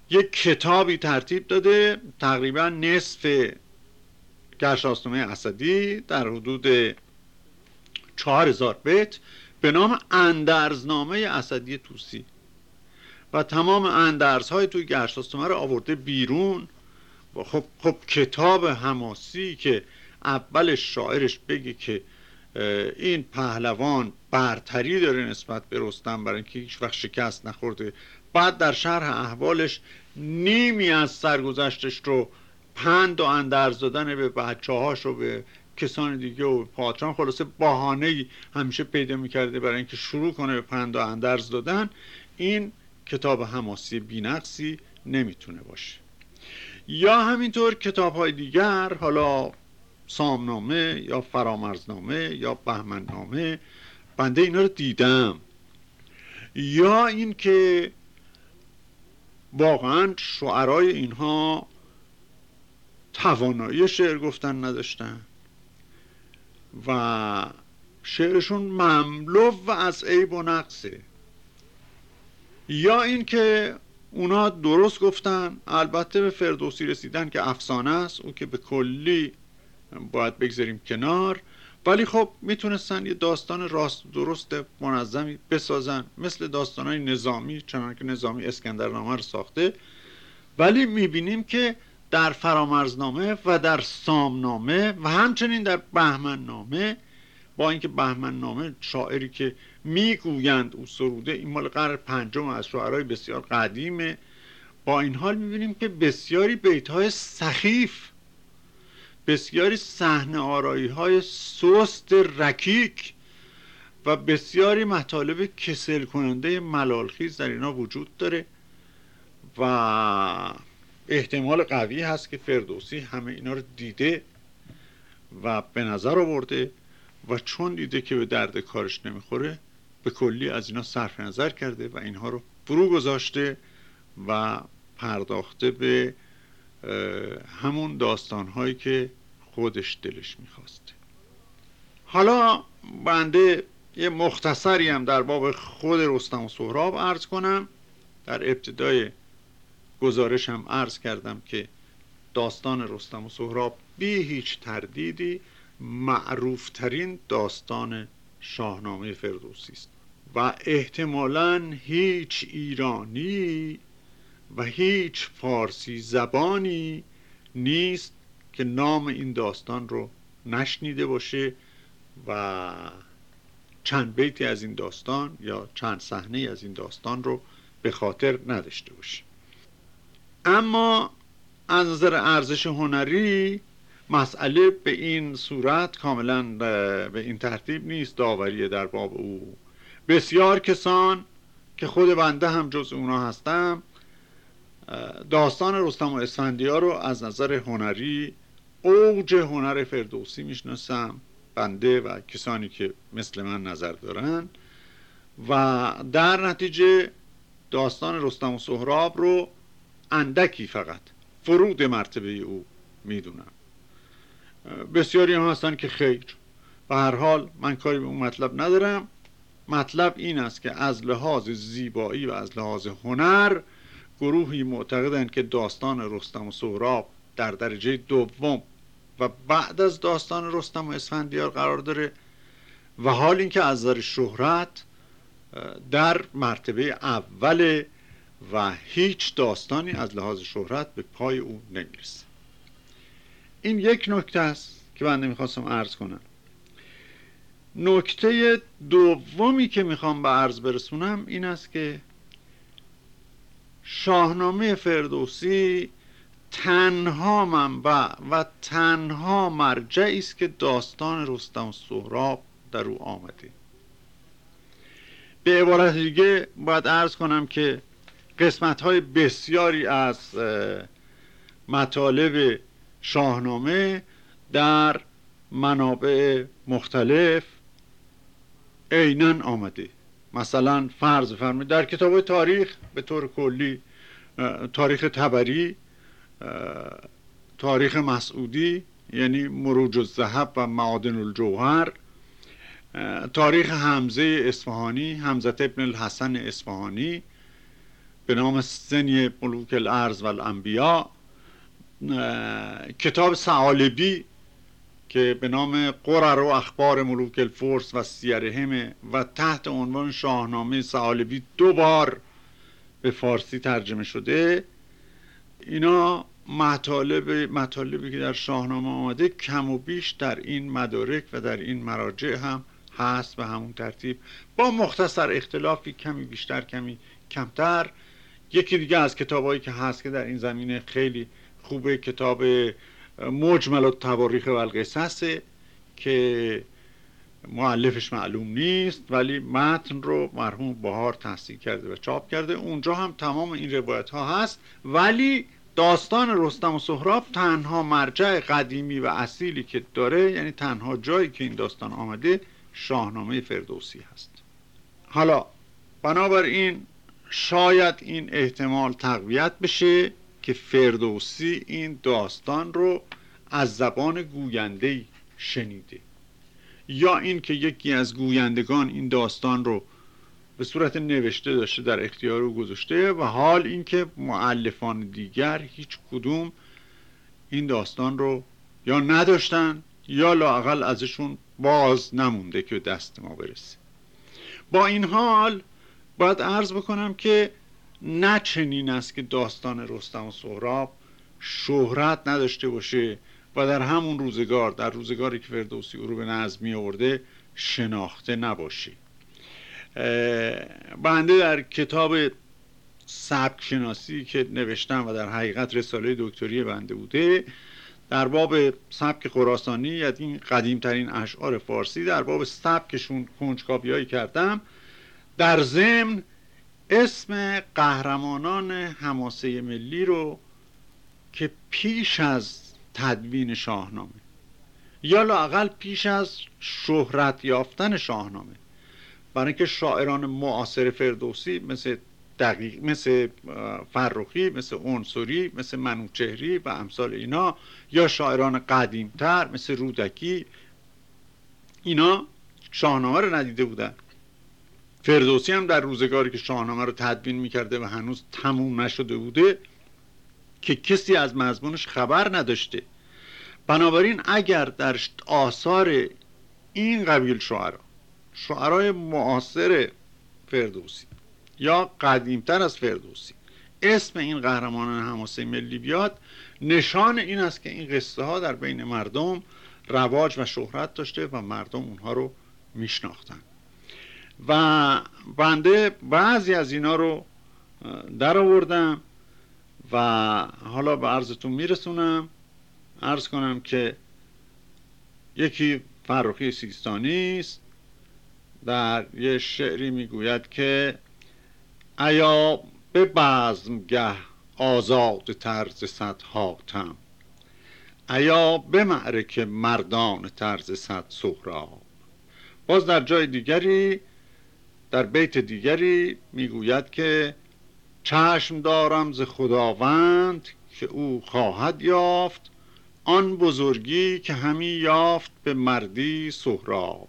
یک کتابی ترتیب داده تقریبا نصف گرشاسنامه اسدی در حدود چهار هزار بیت به نام اندرزنامه اسدی توسی و تمام اندرزهای توی گرشاسنامه رو آورده بیرون. خب, خب کتاب حماسی که اولش شاعرش بگه که این پهلوان برتری داره نسبت به رستم برای اینکه هیچ وقت شکست نخورده. بعد در شرح احوالش نیمی از سرگذشتش رو پند و اندرز دادن به بچه هاش و به کسان دیگه و پاتران خلاصه بهانه همیشه پیدا می‌کرده برای اینکه شروع کنه به پند و اندرز دادن. این کتاب حماسی بینقصی نمی‌تونه باشه. یا همینطور کتاب های دیگر حالا سامنامه یا فرامرزنامه یا بهمننامه بنده اینا رو دیدم. یا اینکه واقعا شعرای اینها توانایی شعر گفتن نداشتن و شعرشون مملو و از عیب و نقصه. یا اینکه اونا درست گفتن البته به فردوسی رسیدن که افسانه است او که به کلی باید بگذاریم کنار. ولی خب می‌تونستن یه داستان راست درست منظمی بسازن مثل داستان های نظامی چنانکه که نظامی اسکندرنامه رو ساخته. ولی می‌بینیم که در فرامرزنامه و در سامنامه و همچنین در بهمننامه با اینکه بهمننامه شاعری که می‌گویند او سروده این مال قرن پنجم از شعرهای بسیار قدیمه. با این حال می‌بینیم که بسیاری بیت های سخیف بسیاری صحنه آرایی های سست رکیک و بسیاری مطالب کسل کننده ملالخیز در اینا وجود داره و احتمال قوی هست که فردوسی همه اینا رو دیده و به نظر آورده و چون دیده که به درد کارش نمی‌خوره به کلی از اینا صرف نظر کرده و اینها رو فرو گذاشته و پرداخته به همون داستانهایی که خودش دلش می‌خواسته حالا بنده یه مختصری هم در باب خود رستم و سهراب عرض کنم. در ابتدای گزارشم عرض کردم که داستان رستم و سهراب بی هیچ تردیدی معروفترین داستان شاهنامه فردوسی است و احتمالا هیچ ایرانی و هیچ فارسی زبانی نیست که نام این داستان رو نشنیده باشه و چند بیتی از این داستان یا چند صحنه از این داستان رو به خاطر نداشته باشه. اما از نظر ارزش هنری مسئله به این صورت کاملا به این ترتیب نیست داوری در باب او. بسیار کسان که خود بنده هم جز اونا هستم داستان رستم و اسفندیار رو از نظر هنری اوج هنر فردوسی می‌شناسم بنده و کسانی که مثل من نظر دارن. و در نتیجه داستان رستم و سهراب رو اندکی فقط. فرود مرتبه او می‌دونم. بسیاری هم هستن که خیر. و هر حال من کاری به اون مطلب ندارم. مطلب این است که از لحاظ زیبایی و از لحاظ هنر گروهی معتقدند که داستان رستم و سهراب در درجه دوم و بعد از داستان رستم و اسفندیار قرار داره و حال اینکه از نظر شهرت در مرتبه اول و هیچ داستانی از لحاظ شهرت به پای او نمی‌رسه. این یک نکته است که بنده می‌خواستم عرض کنم. نکته دومی که می‌خوام به عرض برسونم این است که شاهنامه فردوسی تنها منبع و تنها مرجعی است که داستان رستم و سهراب در او آمده. به عبارت دیگه باید عرض کنم که قسمت های بسیاری از مطالب شاهنامه در منابع مختلف عینا آمده. مثلا فرض فرمایید در کتاب تاریخ به طور کلی تاریخ تبری تاریخ مسعودی یعنی مروج الذهب و معادن الجوهر تاریخ حمزه اصفهانی حمزه ابن الحسن اصفهانی به نام سنی ملوک الارض و الانبیا کتاب سعالبی که به نام قرر و اخبار ملوک الفرس و سیرهم و تحت عنوان شاهنامه سعالبی دو بار به فارسی ترجمه شده اینا مطالب مطالبی که در شاهنامه آمده کم و بیش در این مدارک و در این مراجع هم هست به همون ترتیب. با مختصر اختلافی کمی بیشتر کمی کمتر. یکی دیگه از کتابایی که هست که در این زمینه خیلی خوبه کتاب مجمل و تواریخ و که معلفش معلوم نیست ولی متن رو مرحوم بهار تحصیل کرده و چاپ کرده. اونجا هم تمام این روایت ها هست. ولی داستان رستم و سهراب تنها مرجع قدیمی و اصیلی که داره یعنی تنها جایی که این داستان آمده شاهنامه فردوسی هست. حالا بنابراین شاید این احتمال تقویت بشه که فردوسی این داستان رو از زبان گوینده شنیده. یا اینکه یکی از گویندگان این داستان رو به صورت نوشته داشته در اختیار او گذاشته و حال اینکه معلفان دیگر هیچ کدوم این داستان رو یا نداشتن یا لاقل ازشون باز نمونده که دست ما برسه. با این حال باید عرض بکنم که نه چنین است که داستان رستم و سهراب شهرت نداشته باشه و در همون روزگار در روزگاری که فردوسی او رو به نظم آورده شناخته نباشه بنده در کتاب سبک شناسی که نوشتم و در حقیقت رساله دکتری بنده بوده در باب سبک خراسانی یعنی این قدیمترین اشعار فارسی در باب سبکشون کنجکاویایی کردم. در ضمن اسم قهرمانان حماسه ملی رو که پیش از تدوین شاهنامه. یا لاقل پیش از شهرت یافتن شاهنامه. برای اینکه شاعران معاصر فردوسی مثل دقیق مثل فرخی مثل اونسوری مثل منوچهری و امثال اینا یا شاعران قدیمتر مثل رودکی اینا شاهنامه رو ندیده بودن. فردوسی هم در روزگاری که شاهنامه رو تدوین می‌کرده و هنوز تموم نشده بوده که کسی از مضمونش خبر نداشته. بنابراین اگر در آثار این قبیل شعرا شعرهای معاصر فردوسی یا قدیمتر از فردوسی اسم این قهرمانان حماسه ملی بیاد نشان این است که این قصه ها در بین مردم رواج و شهرت داشته و مردم اونها رو میشناختن. و بنده بعضی از اینا رو در آوردم و حالا به عرضتون میرسونم. عرض کنم که یکی فرخی سیستانی است. در یه شعری می‌گوید که ایا به بزمگه آزاد طرز صد حاتم. ایا به معرک مردان طرز صد سهراب. باز در جای دیگری در بیت دیگری می‌گوید که چشم دارم ز خداوند که او خواهد یافت آن بزرگی که همی یافت به مردی سهراب.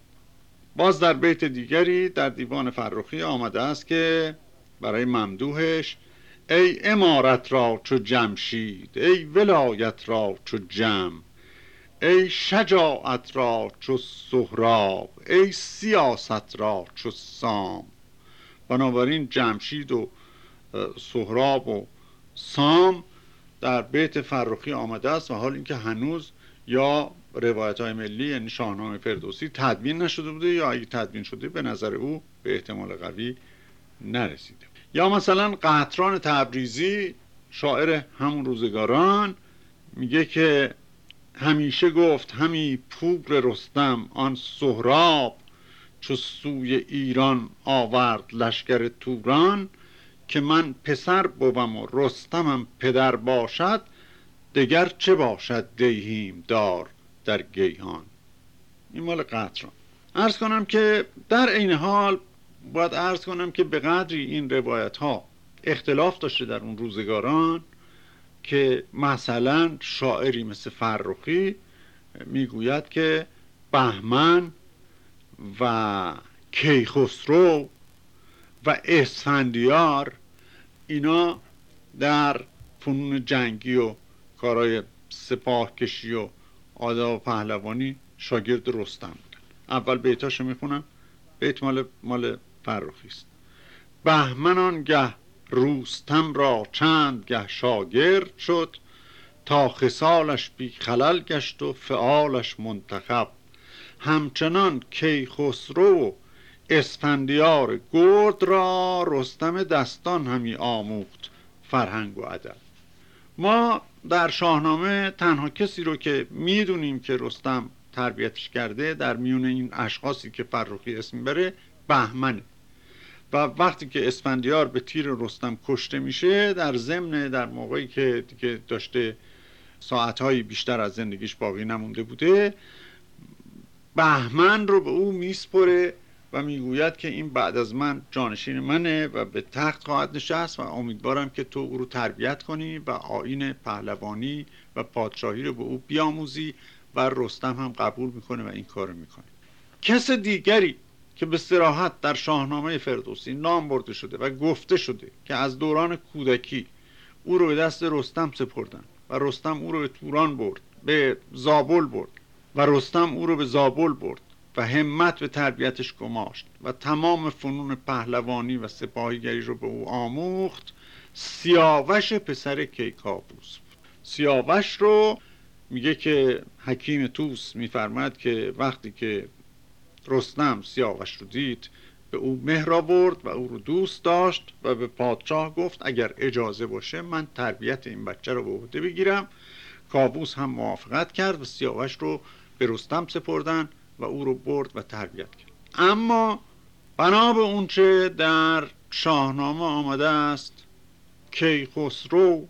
باز در بیت دیگری در دیوان فرخی آمده است که برای ممدوحش ای امارت را چو جمشید ای ولایت را چو جم ای شجاعت را چو سهراب ای سیاست را چو سام. بنابراین جمشید و سهراب و سام در بیت فرخی آمده است و حال اینکه هنوز یا روایت های ملی یعنی شاهنامه فردوسی تدوین نشده بوده یا اگه تدوین شده به نظر او به احتمال قوی نرسیده. یا مثلا قطران تبریزی شاعر همون روزگاران میگه که همیشه گفت همی پور رستم آن سهراب چو سوی ایران آورد لشکر توران. که من پسر بوم و رستمم پدر باشد دگر چه باشد دیهیم دار در گیهان. این مال قطران ارز کنم که در این حال باید ارز کنم که به قدری این روایت ها اختلاف داشته در اون روزگاران که مثلا شاعری مثل فرخی می‌گوید که بهمن و کیخسرو و اسفندیار اینا در فنون جنگی و کارهای سپاه کشی و آداب پهلوانی شاگرد رستم بودن. اول بیتاشو می‌خونم بیت مال مال فرخی است. بهمن آنگه روستم را چند گه شاگرد شد تا خسالش بی خلل گشت و فعالش منتخب. همچنان کیخسرو و اسفندیار گرد را رستم دستان همی آموخت فرهنگ و ادب. ما در شاهنامه تنها کسی رو که می‌دونیم که رستم تربیتش کرده در میون این اشخاصی که فرخی اسم بره بهمنه. و وقتی که اسفندیار به تیر رستم کشته میشه در ضمن در موقعی که دیگه داشته ساعتهایی بیشتر از زندگیش باقی نمونده بوده بهمن رو به او میسپره و می‌گوید که این بعد از من جانشین منه و به تخت خواهد نشست و امیدوارم که تو او رو تربیت کنی و آین پهلوانی و پادشاهی رو به او بیاموزی و رستم هم قبول می‌کنه و این کار می‌کنه. کس دیگری که به سراحت در شاهنامه فردوسی نام برده شده و گفته شده که از دوران کودکی او رو به دست رستم سپردن و رستم او رو به توران برد به زابل برد و رستم او رو به زابل برد و همت به تربیتش گماشت و تمام فنون پهلوانی و سپاهیگری رو به او آموخت. سیاوش پسر کیکاووس سیاوش رو میگه که حکیم توس میفرماد که وقتی که رستم سیاوش رو دید به او مهر آورد و او رو دوست داشت و به پادشاه گفت اگر اجازه باشه من تربیت این بچه رو به عهده بگیرم. کابوس هم موافقت کرد و سیاوش رو به رستم سپردن. و او رو برد و تربیت کرد. اما بنا به اونچه در شاهنامه آمده است کیخسرو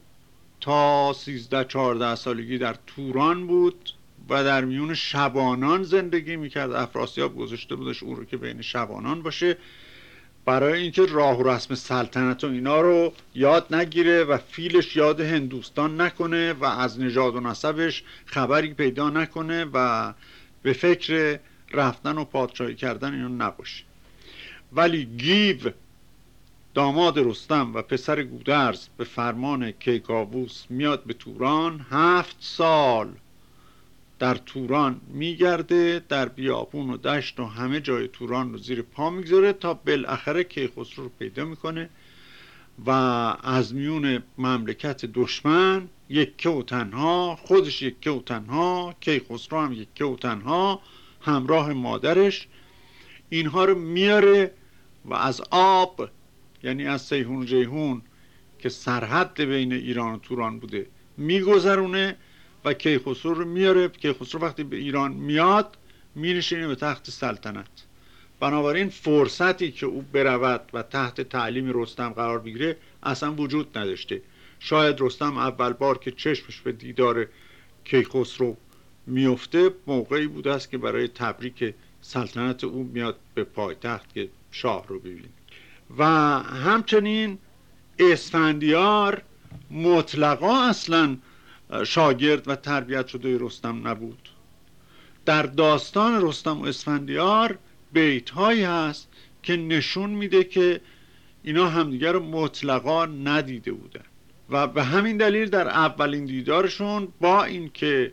تا سیزده چهارده سالگی در توران بود و در میون شبانان زندگی می‌کرد. افراسیاب گذاشته بودش او رو که بین شبانان باشه برای اینکه راه و رسم سلطنت و اینا رو یاد نگیره و فیلش یاد هندوستان نکنه و از نژاد و نسبش خبری پیدا نکنه و به فکر رفتن و پادشاهی کردن اینو نباشه ولی گیو داماد رستم و پسر گودرز به فرمان کیکاووس میاد به توران هفت سال در توران میگرده در بیابون و دشت و همه جای توران رو زیر پا می‌گذاره تا بالاخره کیخسرو رو پیدا می‌کنه. و از میون مملکت دشمن یکه و تنها خودش یکه و تنها کیخسرو هم یکه و تنها همراه مادرش. اینها رو میاره و از آب یعنی از سیهون جیهون که سرحد بین ایران و توران بوده میگذرونه و کیخسرو رو میاره. کیخسرو وقتی به ایران میاد مینشینه به تخت سلطنت. بنابراین فرصتی که او برود و تحت تعلیم رستم قرار بگیره اصلا وجود نداشته. شاید رستم اول بار که چشمش به دیدار کیخسرو میفته موقعی بوده است که برای تبریک سلطنت او میاد به پایتخت که شاه رو ببینه. و همچنین اسفندیار مطلقا اصلا شاگرد و تربیت شده رستم نبود. در داستان رستم و اسفندیار بیت هایی هست که نشون میده که اینا همدیگر رو مطلقا ندیده بودن. و به همین دلیل در اولین دیدارشون با اینکه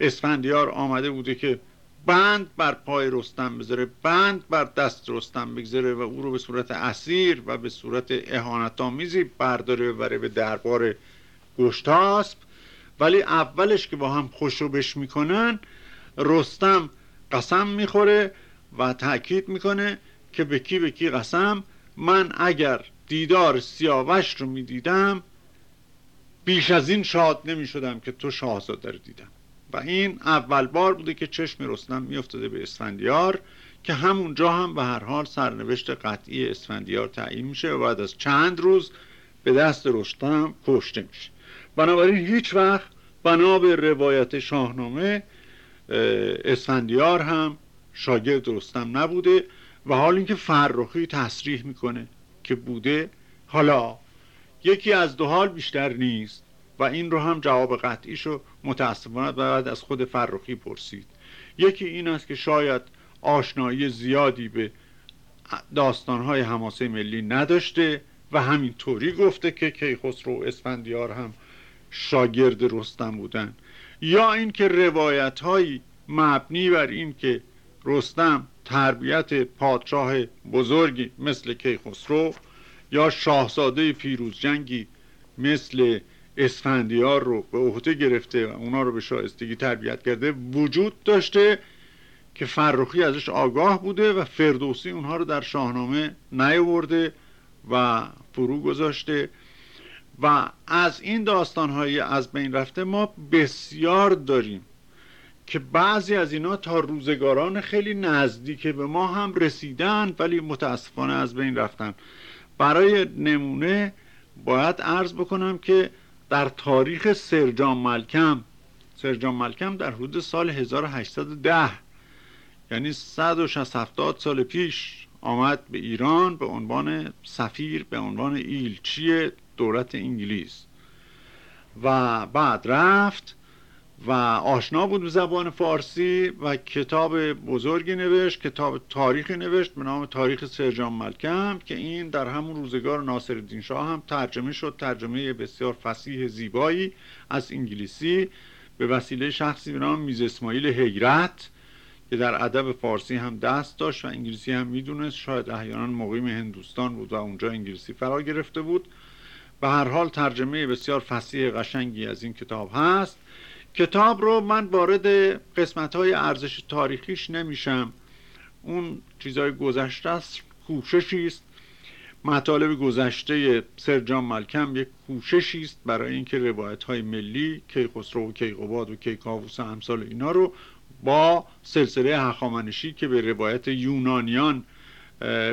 اسفندیار آمده بوده که بند بر پای رستم بذاره بند بر دست رستم بگذاره و او رو به صورت اسیر و به صورت اهانت آمیزی برداره ببره به دربار گشتاسب ولی اولش که با هم خوشوبش می‌کنن رستم قسم می‌خوره و تاکید می‌کنه که به کی به کی قسم من اگر دیدار سیاوش رو می‌دیدم بیش از این شاد نمی‌شدم که تو شاهزاده رو دیدم. و این اول بار بوده که چشم رستم میافتاده به اسفندیار که همونجا هم به هر حال سرنوشت قطعی اسفندیار تعیین میشه و بعد از چند روز به دست رستم کشته میشه. بنابراین هیچ وقت بنا به روایت شاهنامه اسفندیار هم شاگرد رستم نبوده و حال اینکه فرخی تصریح می‌کنه که بوده حالا یکی از دو حال بیشتر نیست و این رو هم جواب قطعیشو متاسفانه بعد از خود فرخی پرسید. یکی این است که شاید آشنایی زیادی به داستانهای حماسه ملی نداشته و همینطوری گفته که کیخسرو اسفندیار هم شاگرد رستم بودن. یا اینکه روایت های مبنی بر این که رستم تربیت پادشاه بزرگی مثل کیخسرو یا شاهزاده جنگی مثل اسفندیار رو به عهده گرفته و اونا رو به شایستگی تربیت کرده وجود داشته که فرخی ازش آگاه بوده و فردوسی اونها رو در شاهنامه نیاورده و فرو گذاشته. و از این داستانهای از بین رفته ما بسیار داریم. که بعضی از اینا تا روزگاران خیلی نزدیک به ما هم رسیدن ولی متاسفانه از بین رفتن. برای نمونه باید عرض بکنم که در تاریخ سرجان ملکم سرجان ملکم در حدود سال 1810 یعنی 160 سال پیش آمد به ایران به عنوان سفیر به عنوان ایلچی دولت انگلیس. و بعد رفت و آشنا بود به زبان فارسی و کتاب بزرگی نوشت کتاب تاریخی نوشت به نام تاریخ سرجان ملکم که این در همون روزگار ناصر الدین شاه هم ترجمه شد ترجمه بسیار فسیح زیبایی از انگلیسی به وسیله شخصی به نام میز اسماعیل حیرت که در ادب فارسی هم دست داشت و انگلیسی هم می‌دونست. شاید احیانا مقیم هندوستان بود و اونجا انگلیسی فرا گرفته بود. به هر حال ترجمه بسیار فسیح قشنگی از این کتاب هست. کتاب رو من وارد قسمت های ارزش تاریخیش نمیشم. اون چیزهای گذشته است کوششی است. مطالب گذشته سرجان ملکم یک کوششی است برای اینکه روایت های ملی کیخسرو و کیقوباد و کیکاووس و امثال اینا رو با سلسله هخامنشی که به روایت یونانیان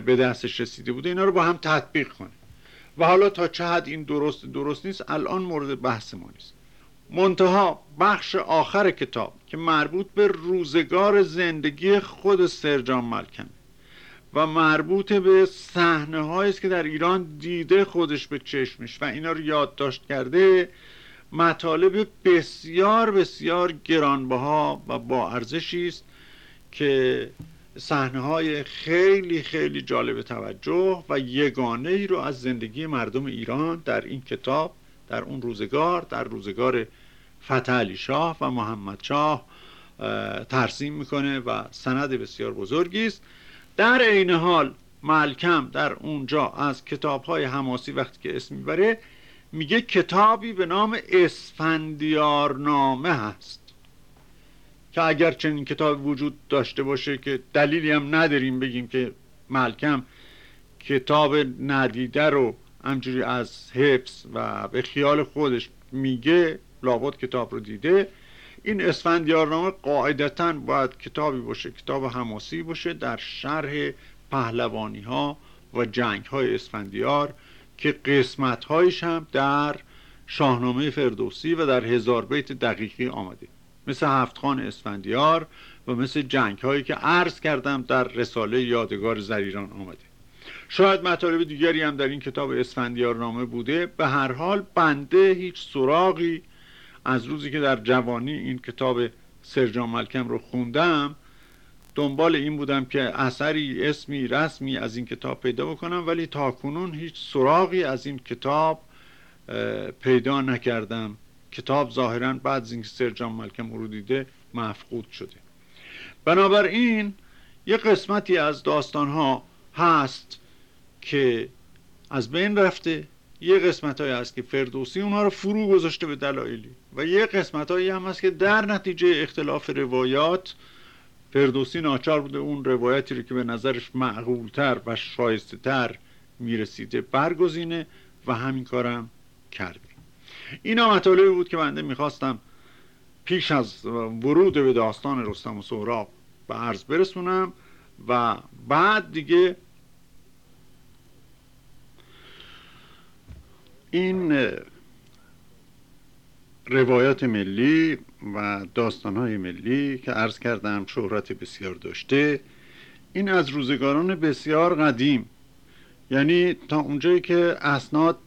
به دستش رسیده بوده اینا رو با هم تطبیق کنه. و حالا تا چه حد این درست درست نیست الان مورد بحث ما نیست. منتها بخش آخر کتاب که مربوط به روزگار زندگی خود سرجان ملکم و مربوط به صحنه است که در ایران دیده خودش به چشمش و اینا رو یادداشت کرده مطالب بسیار بسیار گرانبها و با ارزشی است که صحنه های خیلی خیلی جالب توجه و یگانه ای رو از زندگی مردم ایران در این کتاب در اون روزگار در روزگار فتح شاه و محمد شاه ترسیم می‌کنه و سند بسیار بزرگی است. در عین حال ملکم در اونجا از کتاب های حماسی وقتی که اسم می‌بره میگه کتابی به نام اسفندیارنامه هست. که اگر چنین کتاب وجود داشته باشه که دلیلی هم نداریم بگیم که ملکم کتاب ندیده رو همجوری از حفظ و به خیال خودش میگه لابد کتاب رو دیده. این اسفندیارنامه قاعدتا باید کتابی باشه کتاب حماسی باشه در شرح پهلوانی ها و جنگ های اسفندیار که قسمت هایش هم در شاهنامه فردوسی و در هزار بیت دقیقی آمده. مثل هفتخان اسفندیار و مثل جنگ هایی که عرض کردم در رساله یادگار زریران آمده. شاید مطالب دیگری هم در این کتاب اسفندیار نامه بوده. به هر حال بنده هیچ سراغی از روزی که در جوانی این کتاب سرجان ملکم رو خوندم دنبال این بودم که اثری اسمی رسمی از این کتاب پیدا بکنم ولی تا کنون هیچ سراغی از این کتاب پیدا نکردم. کتاب ظاهرا بعد از اینکه سرجان ملکم رو دیده مفقود شده. بنابراین یه قسمتی از داستان ها هست که از بین رفته یه قسمت های هست که فردوسی اونها رو فرو گذاشته به دلایلی و یه قسمت هایی هم هست که در نتیجه اختلاف روایات فردوسی ناچار بوده اون روایتی رو که به نظرش معقولتر و شایسته تر می‌رسیده برگزینه و همین کارم کرده. اینا مطالبی بود که بنده می‌خواستم پیش از ورود به داستان رستم و سهراب به عرض برسونم. و بعد دیگه این روایات ملی و داستانهای ملی که عرض کردم شهرت بسیار داشته این از روزگاران بسیار قدیم. یعنی تا اونجایی که اسناد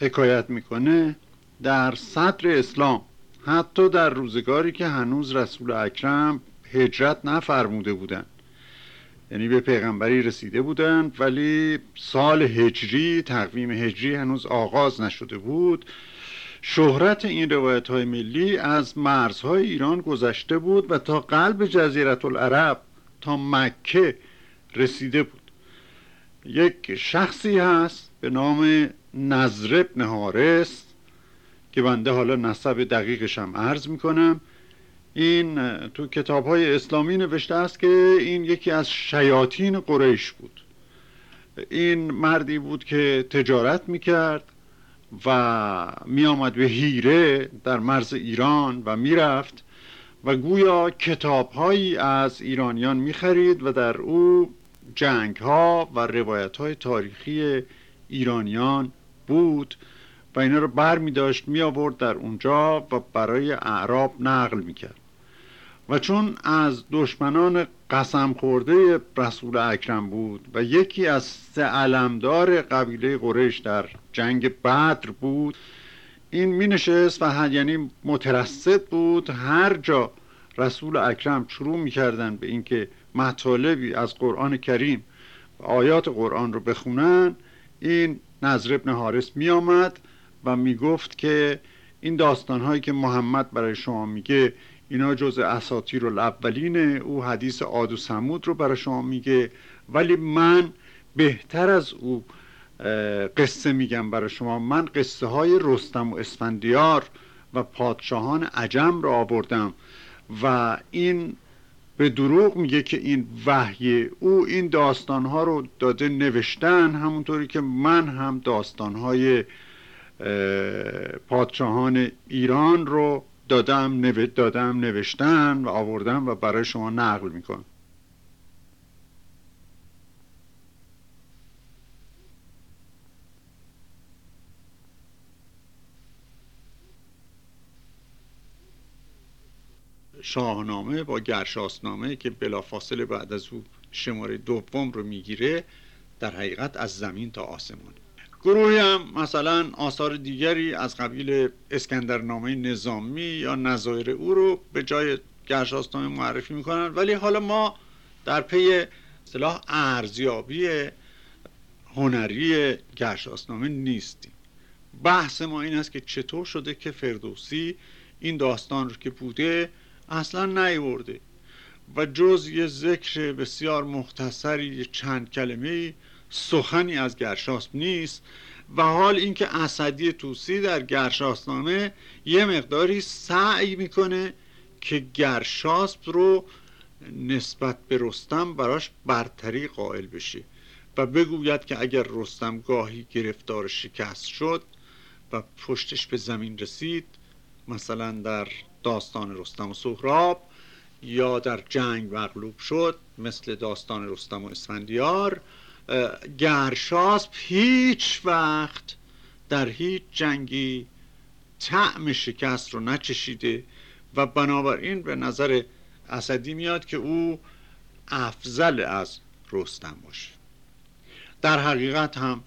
حکایت می‌کنه در صدر اسلام حتی در روزگاری که هنوز رسول اکرم هجرت نفرموده بودند یعنی به پیغمبری رسیده بودند ولی سال هجری تقویم هجری هنوز آغاز نشده بود. شهرت این روایت های ملی از مرزهای ایران گذشته بود و تا قلب جزیرت العرب تا مکه رسیده بود. یک شخصی هست به نام نظر ابن حارس که بنده حالا نسب دقیقشم عرض می‌کنم. این تو کتاب های اسلامی نوشته است که این یکی از شیاطین قریش بود. این مردی بود که تجارت می‌کرد و میآمد به هیره در مرز ایران و می‌رفت و گویا کتاب هایی از ایرانیان می‌خرید و در او جنگ ها و روایت های تاریخی ایرانیان بود و اینا رو بر می داشت می آورد در اونجا و برای اعراب نقل می کرد و چون از دشمنان قسم خورده رسول اکرم بود و یکی از سه علمدار قبیله قریش در جنگ بدر بود این می نشست و یعنی مترصد بود هر جا رسول اکرم شروع می کردن به اینکه مطالبی از قرآن کریم و آیات قرآن رو بخونن این نظر ابن حارس می آمد و می گفت که این داستان هایی که محمد برای شما میگه اینا جز اساطیر الاولینه او حدیث عاد و سمود رو برای شما میگه. ولی من بهتر از او قصه میگم برای شما. من قصه های رستم و اسفندیار و پادشاهان عجم را آوردم و این به دروغ میگه که این وحی او این داستانها رو داده نوشتن همونطوری که من هم داستانهای پادشاهان ایران رو دادم, دادم نوشتن و آوردم و برای شما نقل می‌کنم. شاهنامه با گرشاسنامه که بلافاصله بعد از او شماره دوم رو می‌گیره در حقیقت از زمین تا آسمان. گروهی هم مثلا آثار دیگری از قبیل اسکندرنامه نظامی یا نظایر او رو به جای گرشاسنامه معرفی می‌کنن. ولی حالا ما در پی اصطلاح ارزیابی هنری گرشاسنامه نیستیم. بحث ما این است که چطور شده که فردوسی این داستان رو که بوده اصلا نیورده و جز یه ذکر بسیار مختصری چند کلمه سخنی از گرشاسب نیست و حال اینکه اسدی توسی در گرشاسنامه یه مقداری سعی می‌کنه که گرشاسب رو نسبت به رستم براش برتری قائل بشه و بگوید که اگر رستم گاهی گرفتار شکست شد و پشتش به زمین رسید مثلا در داستان رستم و سهراب یا در جنگ مغلوب شد مثل داستان رستم و اسفندیار گرشاسب هیچ وقت در هیچ جنگی طعم شکست رو نچشیده و بنابراین به نظر اسدی میاد که او افضل از رستم باشه. در حقیقت هم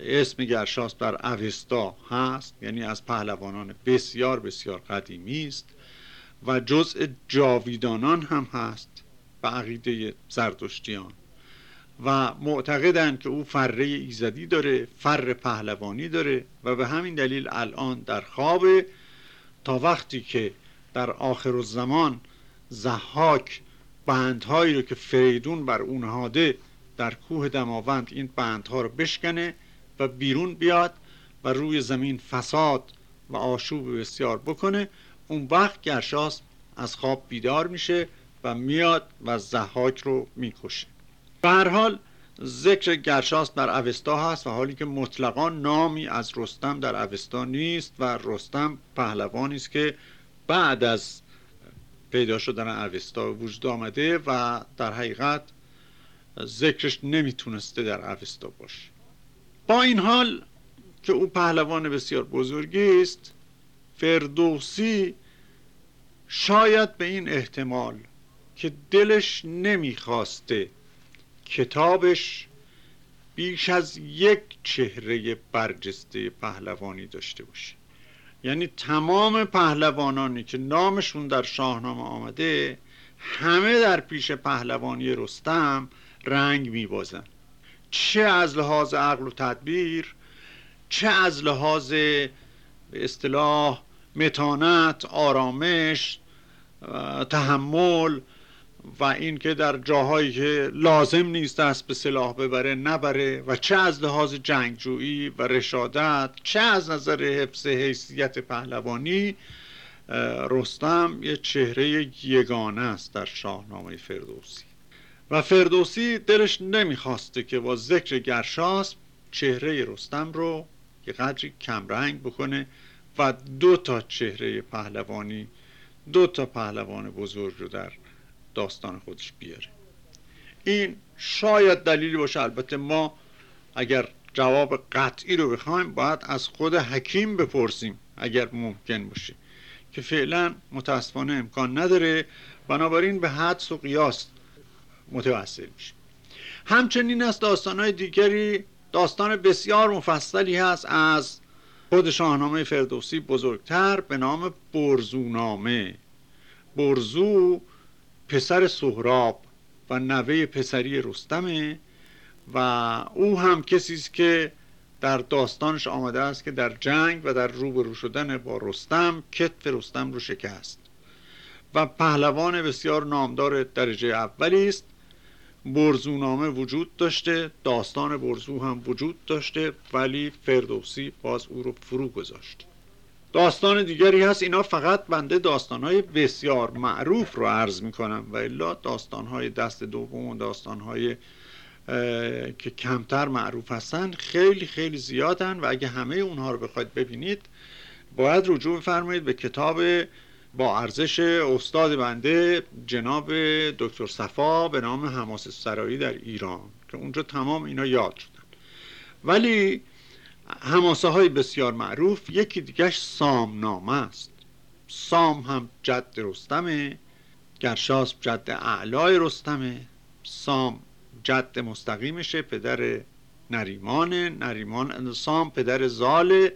اسم گرشاس در اوستا هست یعنی از پهلوانان بسیار بسیار قدیمی است و جزء جاویدانان هم هست به عقیده زرتشتیان و معتقدند که او فره ایزدی داره فر پهلوانی داره و به همین دلیل الان در خواب تا وقتی که در آخر زمان زحاک بندهایی رو که فریدون بر اون نهاده در کوه دماوند این بندها رو بشکنه و بیرون بیاد و روی زمین فساد و آشوب بسیار بکنه اون وقت گرشاس از خواب بیدار میشه و میاد و زحاک رو می‌کشه. به هر حال ذکر گرشاس در اوستا هست و حالی که مطلقا نامی از رستم در اوستا نیست و رستم پهلوانی است که بعد از پیدا شدن اوستا وجود آمده و در حقیقت ذکرش نمی‌تونسته در اوستا باشه. با این حال که او پهلوان بسیار بزرگی است فردوسی شاید به این احتمال که دلش نمی‌خواسته کتابش بیش از یک چهره برجسته پهلوانی داشته باشه. یعنی تمام پهلوانانی که نامشون در شاهنامه آمده همه در پیش پهلوانی رستم رنگ میبازن. چه از لحاظ عقل و تدبیر چه از لحاظ اصطلاح متانت آرامش تحمل و اینکه در جاهایی که لازم نیست دست به سلاح ببره نبره و چه از لحاظ جنگجویی و رشادت چه از نظر حفظ حیثیت پهلوانی رستم یه چهره یگانه است در شاهنامه فردوسی. و فردوسی دلش نمی‌خواسته که با ذکر گرشاس چهره رستم رو یه قدری کمرنگ بکنه و دو تا چهره پهلوانی دو تا پهلوان بزرگ رو در داستان خودش بیاره. این شاید دلیلی باشه البته ما اگر جواب قطعی رو بخوایم باید از خود حکیم بپرسیم اگر ممکن باشه که فعلا متاسفانه امکان نداره بنابراین به حدس و قیاس متوسل میشه. همچنین از داستانهای دیگری داستان بسیار مفصلی هست از خود شاهنامه فردوسی بزرگتر به نام برزونامه. برزو پسر سهراب و نوه پسری رستمه و او هم کسی است که در داستانش آمده است که در جنگ و در روبرو شدن با رستم کتف رستم رو شکست. و پهلوان بسیار نامدار درجه اولی است. برزونامه وجود داشته داستان برزو هم وجود داشته ولی فردوسی باز او رو فرو گذاشت. داستان دیگری هست. اینا فقط بنده داستانهای بسیار معروف رو عرض می‌کنم و الا داستانهای دست دوم و داستانهای که کمتر معروف هستن خیلی خیلی زیادن و اگه همه اونها رو بخواید ببینید باید رجوع بفرمایید به کتاب با ارزش استاد بنده جناب دکتر صفا به نام حماس سرایی در ایران که اونجا تمام اینا یاد شدن. ولی هماسه های بسیار معروف یکی دیگهش سامنامه است. سام هم جد رستمه گرشاس جد اعلای رستمه. سام جد مستقیمشه پدر نریمان نریمان سام پدر زال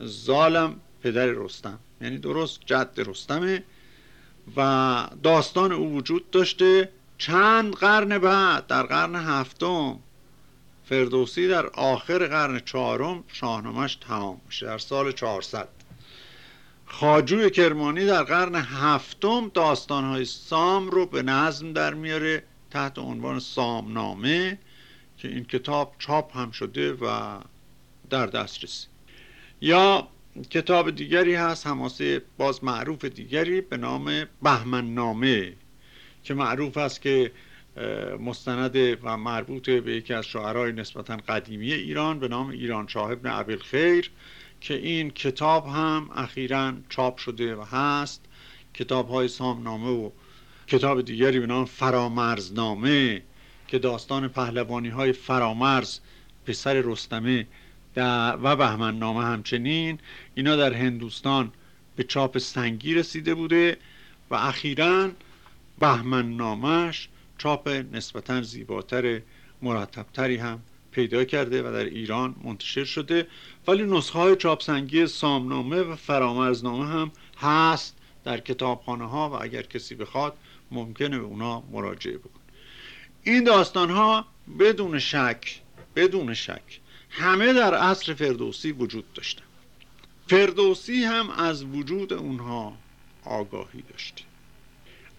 زالم پدر رستم. یعنی درست جد رستمه. و داستان او وجود داشته چند قرن بعد در قرن هفتم. فردوسی در آخر قرن چهارم شاهنامهش تمام میشه در سال 400 خاجوی کرمانی در قرن هفتم داستانهای سام رو به نظم در میاره تحت عنوان سامنامه که این کتاب چاپ هم شده و در دسترسی یا کتاب دیگری هست هماسه باز معروف دیگری به نام بهمن نامه که معروف است که مستند و مربوط به یکی از شاعرای نسبتا قدیمی ایران به نام ایران شاه ابن خیر که این کتاب هم اخیرا چاپ شده و هست. کتاب های سامنامه و کتاب دیگری به نام فرامرزنامه که داستان پهلوانی های فرامرز پسر رستمه و بهمن نامه همچنین اینا در هندوستان به چاپ سنگی رسیده بوده و اخیرا بهمن نامش چاپ نسبتا زیباتر مرتبتری هم پیدا کرده و در ایران منتشر شده. ولی نسخه های چاپ سنگی سامنامه و فرامرزنامه هم هست در کتابخانه ها و اگر کسی بخواد ممکنه به اونا مراجعه بکن این داستان ها بدون شک بدون شک همه در عصر فردوسی وجود داشتن. فردوسی هم از وجود اونها آگاهی داشته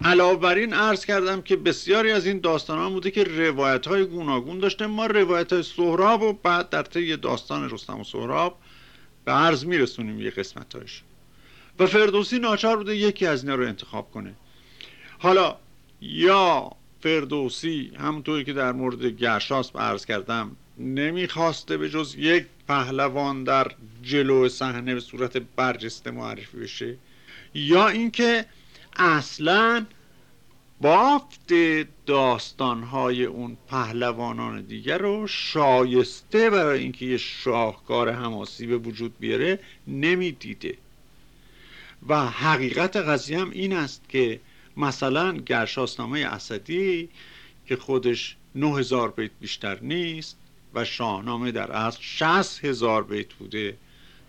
علاوه بر این عرض کردم که بسیاری از این داستان ها بوده که روایت های گوناگون داشته ما روایت های سهراب و بعد در طی داستان رستم و سهراب به عرض میرسونیم یه قسمت هایش و فردوسی ناچار بوده یکی از اینا رو انتخاب کنه. حالا یا فردوسی همونطوری که در مورد گرشاس عرض کردم نمی‌خواسته به جز یک پهلوان در جلو صحنه به صورت برجسته معرفی بشه یا اینکه اصلا بافت داستانهای اون پهلوانان دیگر رو شایسته برای اینکه یه شاهکار حماسی به وجود بیاره نمی‌دیده. و حقیقت قضیه هم این است که مثلا گرشاسنامه اسدی که خودش 9000 بیت بیشتر نیست و شاهنامه در اصل 60 هزار بیت بوده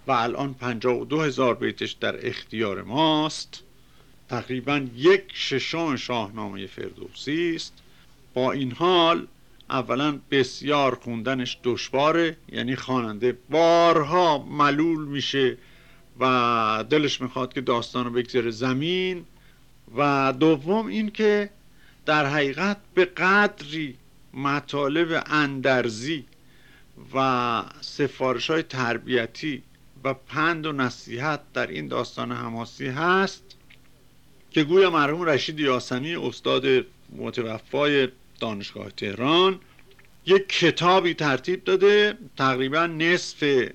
و الان 52 هزار بیتش در اختیار ماست تقریبا یک ششم شاهنامه فردوسی است. با این حال اولا بسیار خوندنش دشواره یعنی خواننده بارها ملول میشه و دلش می‌خواد که داستان رو بگذاره زمین. و دوم این که در حقیقت به قدری مطالب اندرزی و سفارش های تربیتی و پند و نصیحت در این داستان حماسی هست که گویا مرحوم رشید یاسمی استاد متوفای دانشگاه تهران یک کتابی ترتیب داده تقریبا نصف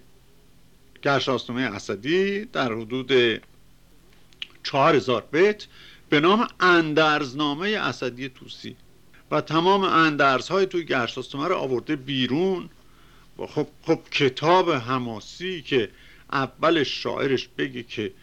گرشاسنامه اسدی در حدود چهار هزار بیت به نام اندرزنامه اسدی توسی و تمام اندرزهای توی گرشاسنامه رو آورده بیرون. خب, خب کتاب حماسی که اولش شاعرش بگه که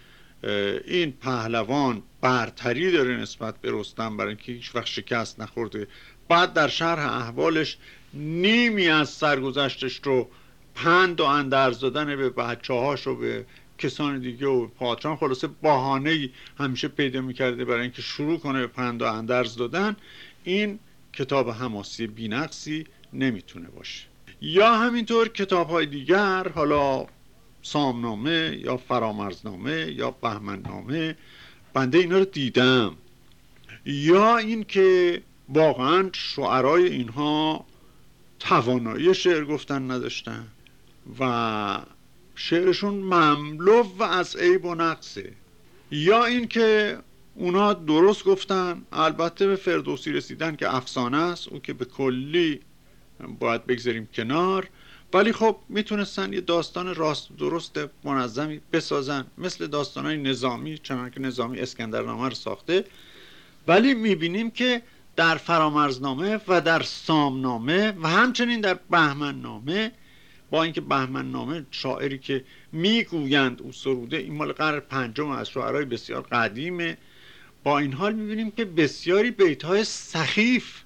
این پهلوان برتری داره نسبت به رستم برای اینکه هیچ وقت شکست نخورده. بعد در شرح احوالش نیمی از سرگذشتش رو پند و اندرز دادن به بچه هاش و به کسان دیگه و پاتران. خلاصه بهانه همیشه پیدا می‌کرده برای اینکه شروع کنه به پند و اندرز دادن. این کتاب حماسی بینقصی نمی‌تونه باشه. یا همینطور کتاب های دیگر حالا سامنامه یا فرامرزنامه یا بهمننامه بنده اینا رو دیدم. یا اینکه واقعا شعرای اینها توانایی شعر گفتن نداشتن و شعرشون مملو و از عیب و نقصه یا اینکه اونا درست گفتن البته به فردوسی رسیدن که افسانه است او که به کلی باید بگذاریم کنار. ولی خب می‌تونستن یه داستان راست درست منظمی بسازن مثل داستانهای نظامی چنانکه که نظامی اسکندرنامه رو ساخته. ولی می‌بینیم که در فرامرزنامه و در سامنامه و همچنین در بهمننامه با اینکه بهمننامه شاعری که می‌گویند او سروده این مال قرن پنجم از شعرهای بسیار قدیمه. با این حال می‌بینیم که بسیاری بیت های سخیف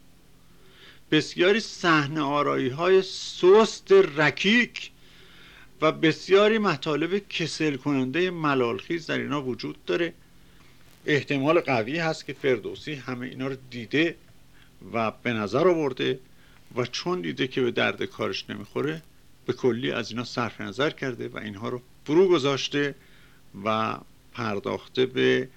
بسیاری صحنه آرایی های سست رکیک و بسیاری مطالب کسل کننده ملالخیز در اینا وجود داره. احتمال قوی هست که فردوسی همه اینا رو دیده و به نظر آورده و چون دیده که به درد کارش نمی‌خوره به کلی از اینا صرف نظر کرده و اینها رو فرو گذاشته و پرداخته به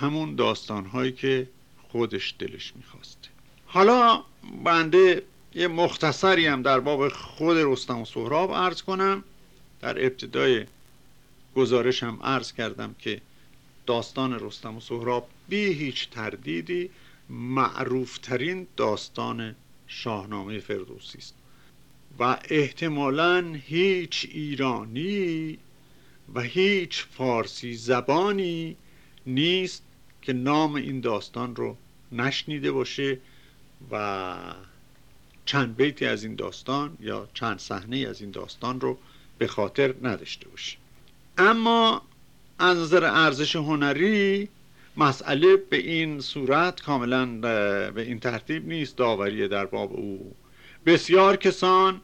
همون داستان هایی که خودش دلش می‌خواسته. حالا بنده یه مختصری هم در باب خود رستم و سهراب عرض کنم. در ابتدای گزارشم عرض کردم که داستان رستم و سهراب بی هیچ تردیدی معروفترین داستان شاهنامه فردوسی است. و احتمالا هیچ ایرانی و هیچ فارسی زبانی نیست که نام این داستان رو نشنیده باشه و چند بیتی از این داستان یا چند صحنه از این داستان رو به خاطر نداشته باشه اما از نظر ارزش هنری مسئله به این صورت کاملا به این ترتیب نیست داوری در باب او. بسیار کسان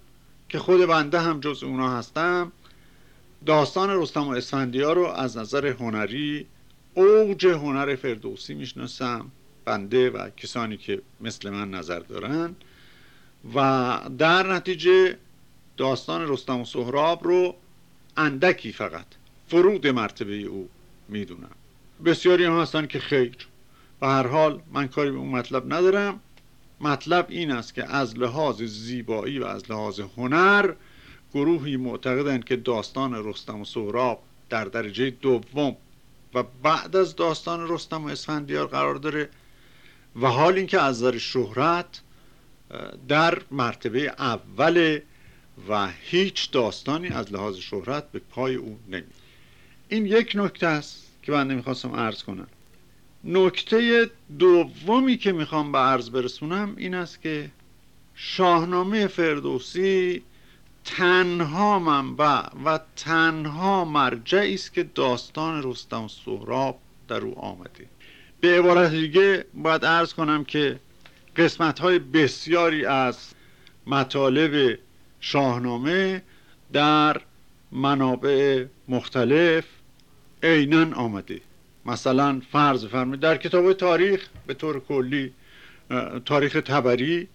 که خود بنده هم جز اونا هستم داستان رستم و اسفندیار رو از نظر هنری اوج هنر فردوسی می‌شناسم. بنده و کسانی که مثل من نظر دارن. و در نتیجه داستان رستم و سهراب رو اندکی فقط. فرود مرتبه او می‌دونم. بسیاری هم هستن که خیر. و هر حال من کاری به اون مطلب ندارم. مطلب این است که از لحاظ زیبایی و از لحاظ هنر گروهی معتقدند که داستان رستم و سهراب در درجه دوم و بعد از داستان رستم و اسفندیار قرار داره. و حال اینکه از نظر شهرت در مرتبه اول و هیچ داستانی از لحاظ شهرت به پای او نمی. این یک نکته است که من نمی‌خواستم عرض کنم. نکته دومی که می‌خوام به عرض برسونم این است که شاهنامه فردوسی تنها منبع و تنها مرجعی است که داستان رستم و سهراب در او آمده. به عبارت دیگه باید عرض کنم که قسمت های بسیاری از مطالب شاهنامه در منابع مختلف عینا آمده. مثلا فرض فرمید در کتاب تاریخ به طور کلی تاریخ تبری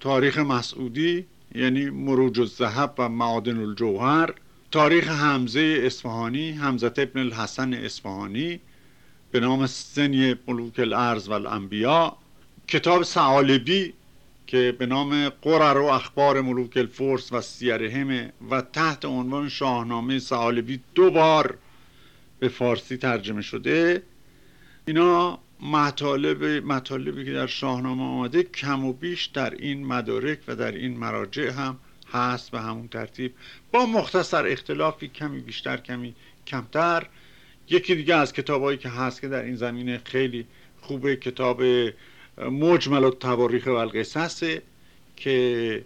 تاریخ مسعودی یعنی مروج الذهب و معادن الجوهر تاریخ حمزه اصفهانی حمزه ابن الحسن اصفهانی به نام سنی ملوک الارض و الانبیا کتاب سعالبی که به نام قرر و اخبار ملوک الفرس و سیرهم و تحت عنوان شاهنامه سعالبی دو بار به فارسی ترجمه شده. اینا مطالب مطالبی که در شاهنامه آمده کم و بیش در این مدارک و در این مراجع هم هست. به همون ترتیب با مختصر اختلافی کمی بیشتر کمی کمتر. یکی دیگه از کتابایی که هست که در این زمینه خیلی خوبه کتاب مجمل و تواریخ و القصص که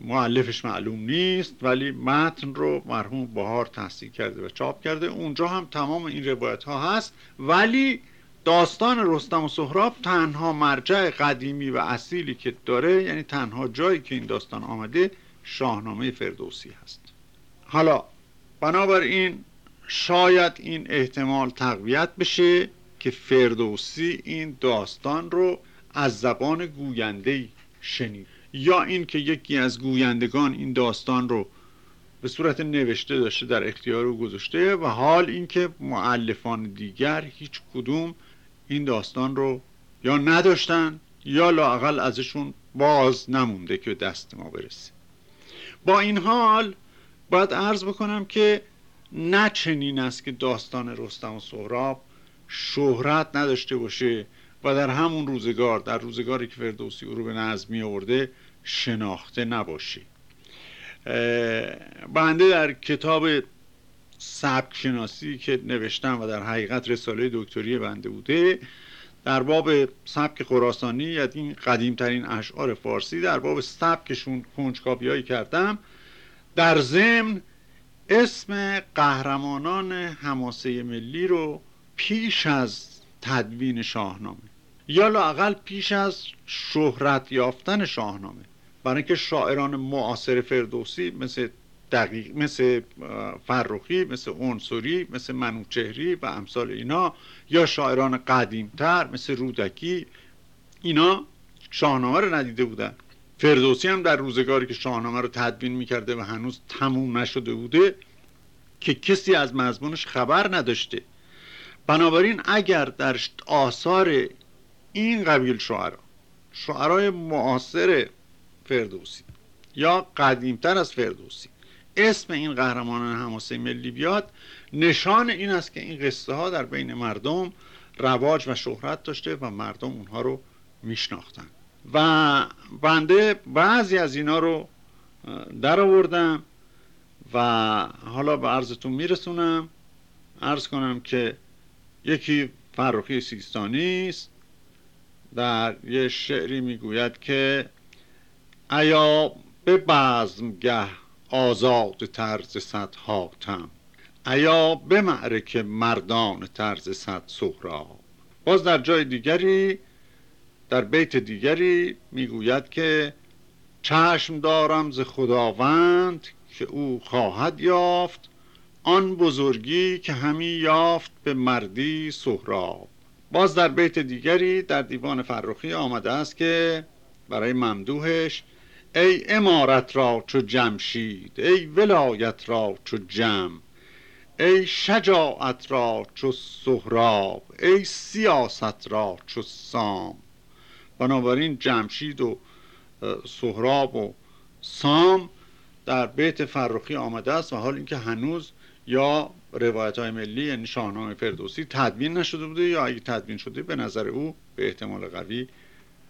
معلفش معلوم نیست ولی متن رو مرحوم بهار تحصیل کرده و چاپ کرده. اونجا هم تمام این روایت ها هست ولی داستان رستم و سهراب تنها مرجع قدیمی و اصیلی که داره یعنی تنها جایی که این داستان آمده شاهنامه فردوسی هست. حالا بنابراین شاید این احتمال تقویت بشه که فردوسی این داستان رو از زبان گوینده شنید. یا اینکه یکی از گویندگان این داستان رو به صورت نوشته داشته در اختیار او گذاشته و حال اینکه معلفان دیگر هیچ کدوم این داستان رو یا نداشتن یا لاقل ازشون باز نمونده که دست ما برسه. با این حال باید عرض بکنم که نه چنین است که داستان رستم و سهراب شهرت نداشته باشه و در همون روزگار در روزگاری که فردوسی او رو به نظمی آورده شناخته نباشه. بنده در کتاب سبک شناسی که نوشتم و در حقیقت رساله دکتری بنده بوده در باب سبک خراسانی یا این قدیمترین اشعار فارسی در باب سبکشون کنجکاویایی کردم. در ضمن اسم قهرمانان حماسه ملی رو پیش از تدوین شاهنامه یا لاقل پیش از شهرت یافتن شاهنامه. برای اینکه شاعران معاصر فردوسی مثل دقیق مثل فرخی مثل اونسوری مثل منوچهری و امثال اینا یا شاعران قدیمتر مثل رودکی اینا شاهنامه رو ندیده بودن. فردوسی هم در روزگاری که شاهنامه رو تدوین می‌کرده و هنوز تموم نشده بوده که کسی از مضمونش خبر نداشته. بنابراین اگر در آثار این قبیل شعرا شعرهای معاصر فردوسی یا قدیمتر از فردوسی اسم این قهرمانان حماسه ملی بیاد نشان این است که این قصه ها در بین مردم رواج و شهرت داشته و مردم اونها رو میشناختن و بنده بعضی از اینا رو در آوردم و حالا به عرضتون میرسونم. عرض کنم که یکی فرخی سیستانی است. در یه شعری می‌گوید که ایا به بزمگه آزاد طرز صد حاتم. ایا به معرک مردان طرز صد سهراب. باز در جای دیگری در بیت دیگری می‌گوید که چشم دارم ز خداوند که او خواهد یافت آن بزرگی که همی یافت به مردی سهراب. باز در بیت دیگری در دیوان فرخی آمده است که برای ممدوحش ای امارت را چو جمشید ای ولایت را چو جم ای شجاعت را چو سهراب ای سیاست را چو سام. بنابراین جمشید و سهراب و سام در بیت فرخی آمده است و حال اینکه هنوز یا روایت های ملی یعنی شاهنامه فردوسی تدوین نشده بوده یا اگه تدوین شده به نظر او به احتمال قوی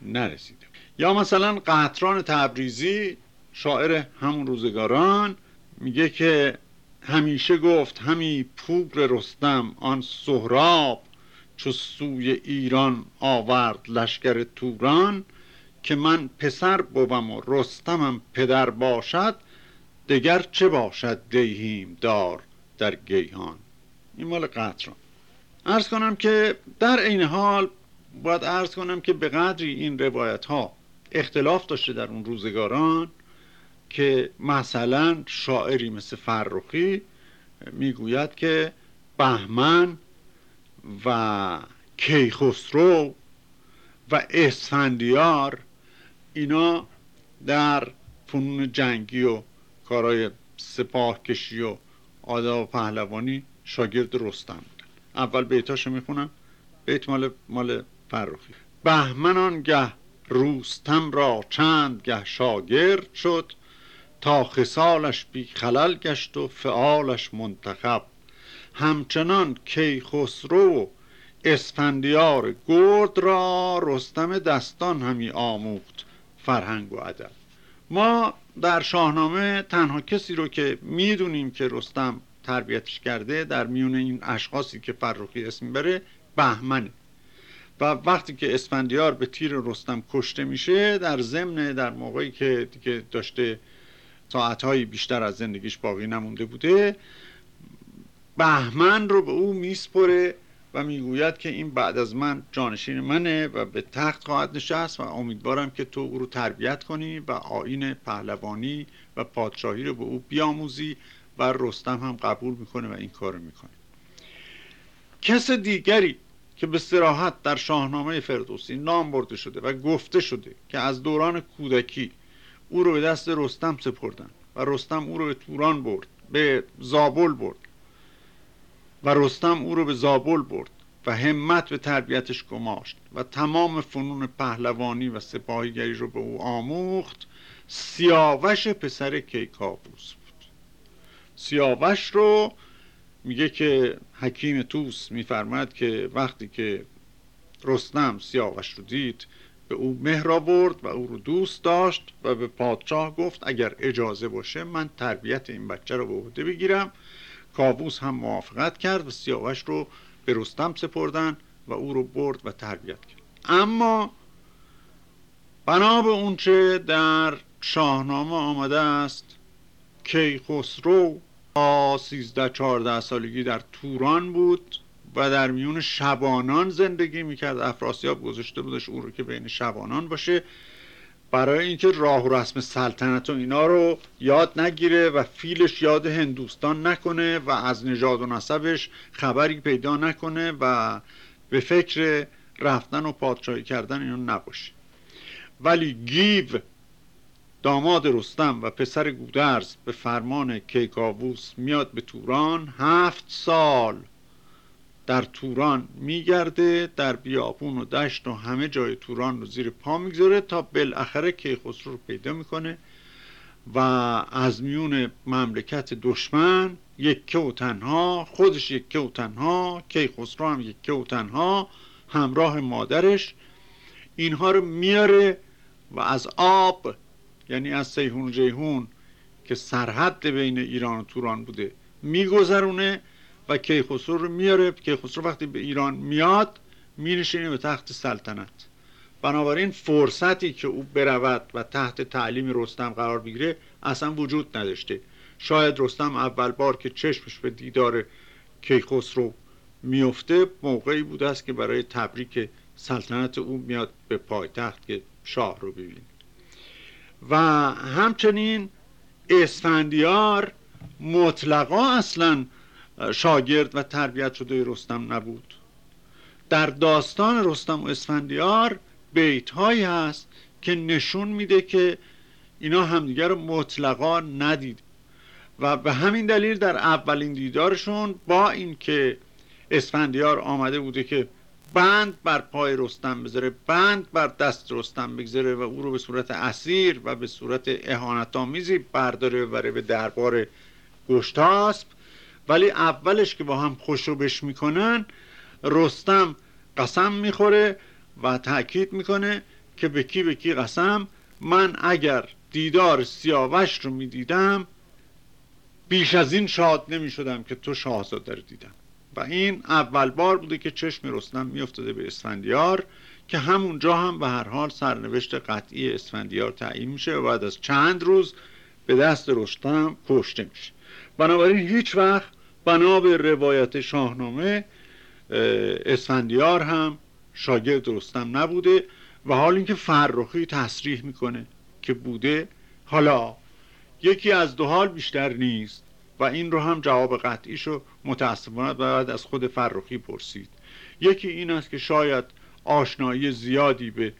نرسیده. یا مثلا قطران تبریزی شاعر همون روزگاران میگه که همیشه گفت همی پور رستم آن سهراب چو سوی ایران آورد لشکر توران که من پسر بوم و رستمم پدر باشد دگر چه باشد دیهیم دار در گیهان. این مال قطران ارز کنم که در این حال باید ارز کنم که به قدری این روایت ها اختلاف داشته در اون روزگاران که مثلا شاعری مثل فرخی می‌گوید که بهمن و کیخسرو و اسفندیار اینا در فنون جنگی و کارهای سپاه کشی و آداب پهلوانی شاگرد رستم بودن. اول بیتاشو می‌خونم بیت مال مال فرخی. بهمن آنگه روستم را چند گه شاگرد شد تا خسالش بی خلل گشت و فعالش منتخب همچنان کیخسرو اسفندیار گرد را رستم دستان همی آموخت فرهنگ و ادب. ما در شاهنامه تنها کسی رو که می‌دونیم که رستم تربیتش کرده در میون این اشخاصی که فرخی اسم بره بهمنه. و وقتی که اسفندیار به تیر رستم کشته میشه در ضمن در موقعی که دیگه داشته ساعتهایی بیشتر از زندگیش باقی نمونده بوده بهمن رو به او میسپره و می‌گوید که این بعد از من جانشین منه و به تخت خواهد نشست و امیدوارم که تو او رو تربیت کنی و آین پهلوانی و پادشاهی رو به او بیاموزی و رستم هم قبول می‌کنه و این کار می‌کنه. کس دیگری که به سراحت در شاهنامه فردوسی نام برده شده و گفته شده که از دوران کودکی او رو به دست رستم سپردن و رستم او رو به توران برد به زابل برد. و رستم او رو به زابل برد و همت به تربیتش گماشت و تمام فنون پهلوانی و سپاهیگری رو به او آموخت. سیاوش پسر کیکاووس بود. سیاوش رو میگه که حکیم توس میفرماد که وقتی که رستم سیاوش رو دید به او مهر آورد و او رو دوست داشت و به پادشاه گفت اگر اجازه باشه من تربیت این بچه رو به عهده بگیرم کابوس هم موافقت کرد و سیاوش رو به رستم سپردن و او رو برد و تربیت کرد. اما بنا به اونچه در شاهنامه آمده است کیخسرو تا سیزده چهارده سالگی در توران بود و در میون شبانان زندگی می‌کرد. افراسیاب گذاشته بودش او رو که بین شبانان باشه. برای اینکه راه و رسم سلطنت و اینا رو یاد نگیره و فیلش یاد هندوستان نکنه و از نژاد و نسبش خبری پیدا نکنه و به فکر رفتن و پادشاهی کردن اینو نباشه. ولی گیو داماد رستم و پسر گودرز به فرمان کیکاووس میاد به توران هفت سال. در توران میگرده در بیابون و دشت و همه جای توران رو زیر پا می‌گذاره تا بالاخره کیخسرو رو پیدا می‌کنه و از میون مملکت دشمن یکه و تنها خودش یکه و تنها کیخسرو هم یکه و تنها همراه مادرش. اینها رو میاره و از آب یعنی از سیهون جیهون که سرحد بین ایران و توران بوده میگذرونه. و کیخسرو رو میاره. کیخسرو وقتی به ایران میاد مینشینه به تخت سلطنت. بنابراین فرصتی که او برود و تحت تعلیم رستم قرار بگیره اصلا وجود نداشته. شاید رستم اول بار که چشمش به دیدار کیخسرو میفته موقعی بوده است که برای تبریک سلطنت او میاد به پایتخت که شاه رو ببینه. و همچنین اسفندیار مطلقا اصلا شاگرد و تربیت شده رستم نبود. در داستان رستم و اسفندیار بیت هایی هست که نشون میده که اینا همدیگر رو مطلقا ندید و به همین دلیل در اولین دیدارشون با اینکه اسفندیار آمده بوده که بند بر پای رستم بذاره بند بر دست رستم بگذاره و او رو به صورت اسیر و به صورت اهانت آمیزی برداره ببره به دربار گشتاسب ولی اولش که با هم خوشوبش می‌کنن رستم قسم می‌خوره و تاکید می‌کنه که به کی به کی قسم. من اگر دیدار سیاوش رو می‌دیدم بیش از این شاد نمی‌شدم که تو شاهزاده رو دیدم. و این اول بار بوده که چشم رستم میافتاده به اسفندیار که همونجا هم به هر حال سرنوشت قطعی اسفندیار تعیین میشه و بعد از چند روز به دست رستم کشته میشه. بنابراین هیچ وقت بنا به روایت شاهنامه اسفندیار هم شاگرد رستم نبوده و حال اینکه فرخی تصریح می‌کنه که بوده حالا یکی از دو حال بیشتر نیست و این رو هم جواب قطعیشو متاسفانه باید از خود فرخی پرسید. یکی این است که شاید آشنایی زیادی به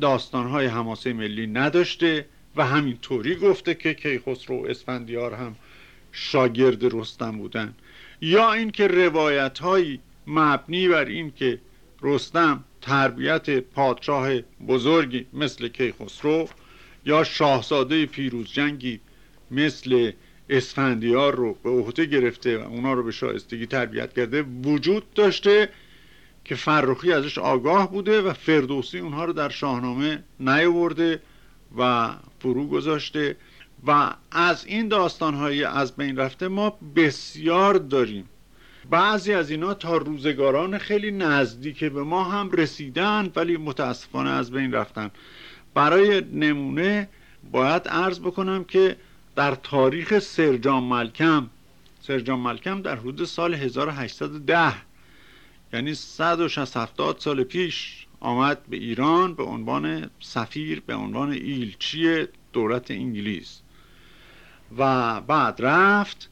داستانهای حماسه ملی نداشته و همین طوری گفته که کیخسرو و اسفندیار هم شاگرد رستم بودن. یا اینکه روایت های مبنی بر این که رستم تربیت پادشاه بزرگی مثل کیخسرو یا شاهزاده پیروز جنگی مثل اسفندیار رو به عهده گرفته و اونا رو به شایستگی تربیت کرده وجود داشته که فرخی ازش آگاه بوده و فردوسی اونها رو در شاهنامه نیاورده و فرو گذاشته. و از این داستانهایی از بین رفته ما بسیار داریم. بعضی از اینا تا روزگاران خیلی نزدیک به ما هم رسیدن ولی متاسفانه از بین رفتن. برای نمونه باید عرض بکنم که در تاریخ سرجان ملکم سرجان ملکم در حدود سال 1810 یعنی 160 سال پیش آمد به ایران به عنوان سفیر به عنوان ایلچی دولت انگلیس. و بعد رفت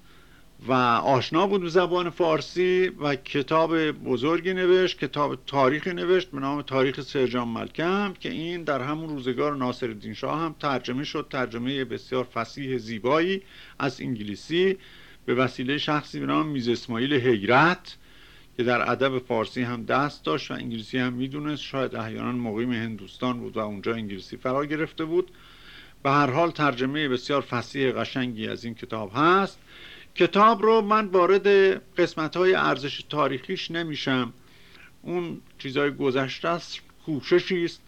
و آشنا بود به زبان فارسی و کتاب بزرگی نوشت کتاب تاریخی نوشت به نام تاریخ سرجان ملکم که این در همون روزگار ناصر الدین شاه هم ترجمه شد ترجمه بسیار فسیح زیبایی از انگلیسی به وسیله شخصی به نام میز اسماعیل حیرت که در ادب فارسی هم دست داشت و انگلیسی هم می‌دونست. شاید احیانا مقیم هندوستان بود و اونجا انگلیسی فرا گرفته بود. به هر حال ترجمه بسیار فصیح قشنگی از این کتاب هست. کتاب رو من وارد قسمت های ارزش تاریخیش نمیشم. اون چیزهای گذشته است کوششی است.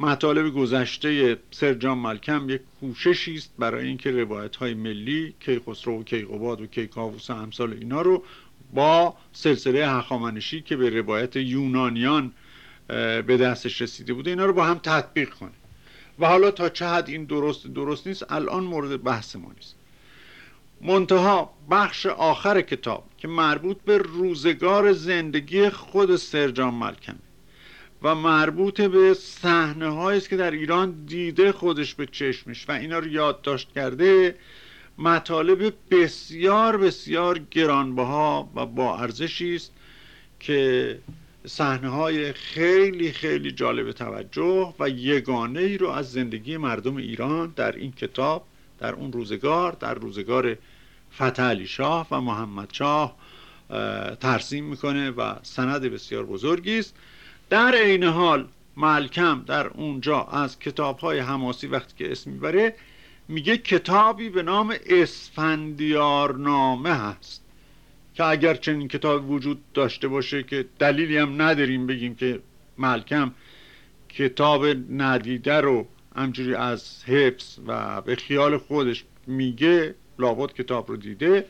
مطالب گذشته سرجان ملکم یک کوششی است برای اینکه روایت های ملی کیخسرو و کیقوباد و کیکاووس و امثال اینا رو با سلسله هخامنشی که به روایت یونانیان به دستش رسیده بوده اینا رو با هم تطبیق کنه. و حالا تا چه حد این درست درست نیست الان مورد بحث ما نیست. منتها بخش آخر کتاب که مربوط به روزگار زندگی خود سرجان ملکم و مربوط به صحنه است که در ایران دیده خودش به چشمش و اینا رو یادداشت کرده مطالب بسیار بسیار گرانبها و با ارزشی است که صحنه های خیلی خیلی جالب توجه و یگانه ای رو از زندگی مردم ایران در این کتاب در اون روزگار در روزگار فتح شاه و محمد شاه ترسیم می‌کنه و سند بسیار بزرگی است. در عین حال ملکم در اونجا از کتاب های حماسی وقتی که اسم می‌بره میگه کتابی به نام اسفندیارنامه هست. که اگر چنین کتاب وجود داشته باشه که دلیلی هم نداریم بگیم که ملکم کتاب ندیده رو همجوری از حفظ و به خیال خودش میگه لابد کتاب رو دیده.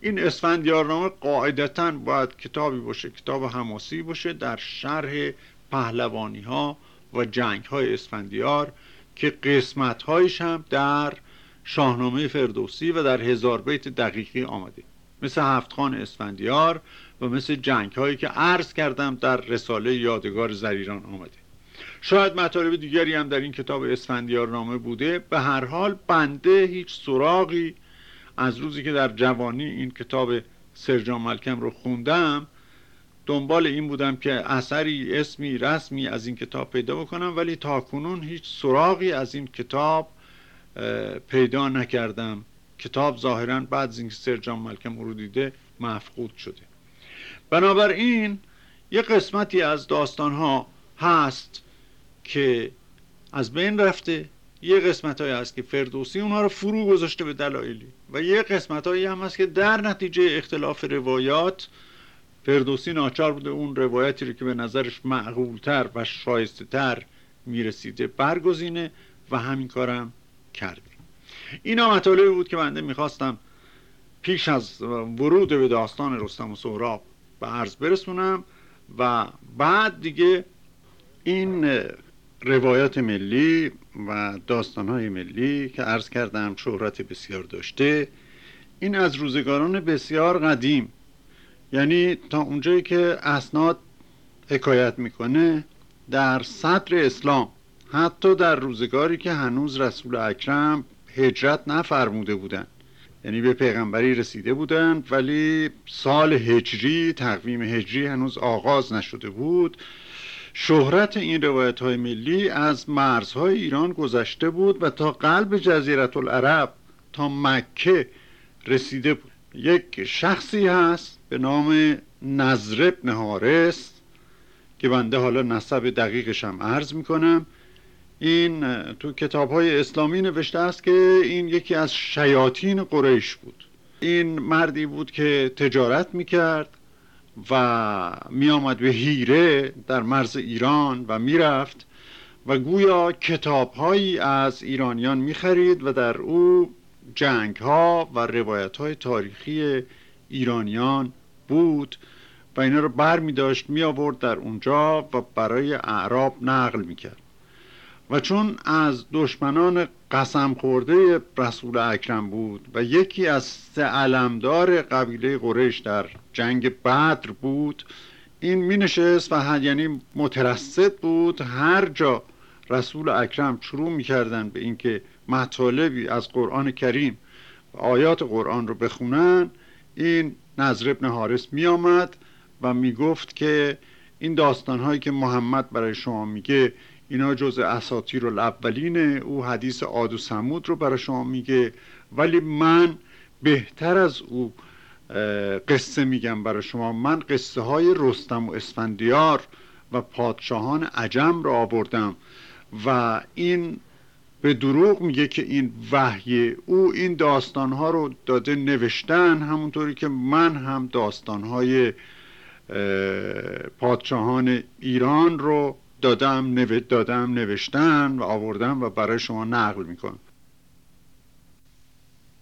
این اسفندیارنامه قاعدتا باید کتابی باشه کتاب حماسی باشه در شرح پهلوانی ها و جنگ های اسفندیار که قسمت هایش هم در شاهنامه فردوسی و در هزار بیت دقیقی آمده. مثل هفت خان اسفندیار و مثل جنگ هایی که عرض کردم در رساله یادگار زریران آمده. شاید مطالب دیگری هم در این کتاب اسفندیار نامه بوده. به هر حال بنده هیچ سراغی از روزی که در جوانی این کتاب سرجان ملکم رو خوندم دنبال این بودم که اثری اسمی رسمی از این کتاب پیدا بکنم ولی تاکنون هیچ سراغی از این کتاب پیدا نکردم. کتاب ظاهرا بعد از اینکه سرجان ملکم رو دیده مفقود شده. بنابراین یه قسمتی از داستان ها هست که از بین رفته. یه قسمت های هست که فردوسی اونها رو فرو گذاشته به دلایلی و یه قسمت هایی هم هست که در نتیجه اختلاف روایات فردوسی ناچار بوده اون روایتی رو که به نظرش معقولتر و شایسته تر می‌رسیده برگزینه و همین کارم کرده. اینا مطالبی بود که بنده می‌خواستم پیش از ورود به داستان رستم و سهراب به عرض برسونم و بعد دیگه این روایات ملی و داستانهای ملی که عرض کردم شهرت بسیار داشته این از روزگاران بسیار قدیم. یعنی تا اونجایی که اسناد حکایت می‌کنه در صدر اسلام حتی در روزگاری که هنوز رسول اکرم هجرت نفرموده بودن. یعنی به پیغمبری رسیده بودند ولی سال هجری تقویم هجری هنوز آغاز نشده بود. شهرت این روایت های ملی از مرزهای ایران گذشته بود و تا قلب جزیرت العرب تا مکه رسیده بود. یک شخصی هست به نام نظر ابن حارس که بنده حالا نسب دقیقشم عرض می‌کنم. این تو کتاب های اسلامی نوشته است که این یکی از شیاطین قریش بود. این مردی بود که تجارت می‌کرد و میآمد به هیره در مرز ایران و می‌رفت و گویا کتاب هایی از ایرانیان می‌خرید و در او جنگ ها و روایت های تاریخی ایرانیان بود و اینا رو بر می داشت می آورد در اونجا و برای اعراب نقل می کرد و چون از دشمنان قسم خورده رسول اکرم بود و یکی از سه علمدار قبیله قریش در جنگ بدر بود این می نشست و یعنی مترصد بود هر جا رسول اکرم شروع می کردن به اینکه مطالبی از قرآن کریم و آیات قرآن رو بخونن این نظر ابن حارس می آمد و می گفت که این داستان هایی که محمد برای شما میگه اینا جز اساطیر الاولین او حدیث عاد و سمود رو برای شما میگه. ولی من بهتر از او قصه میگم برای شما. من قصه های رستم و اسفندیار و پادشاهان عجم را آوردم و این به دروغ میگه که این وحی او این داستانها رو داده نوشتن همونطوری که من هم داستانهای پادشاهان ایران رو دادم, نو... دادم نوشتن و آوردم و برای شما نقل می‌کنم.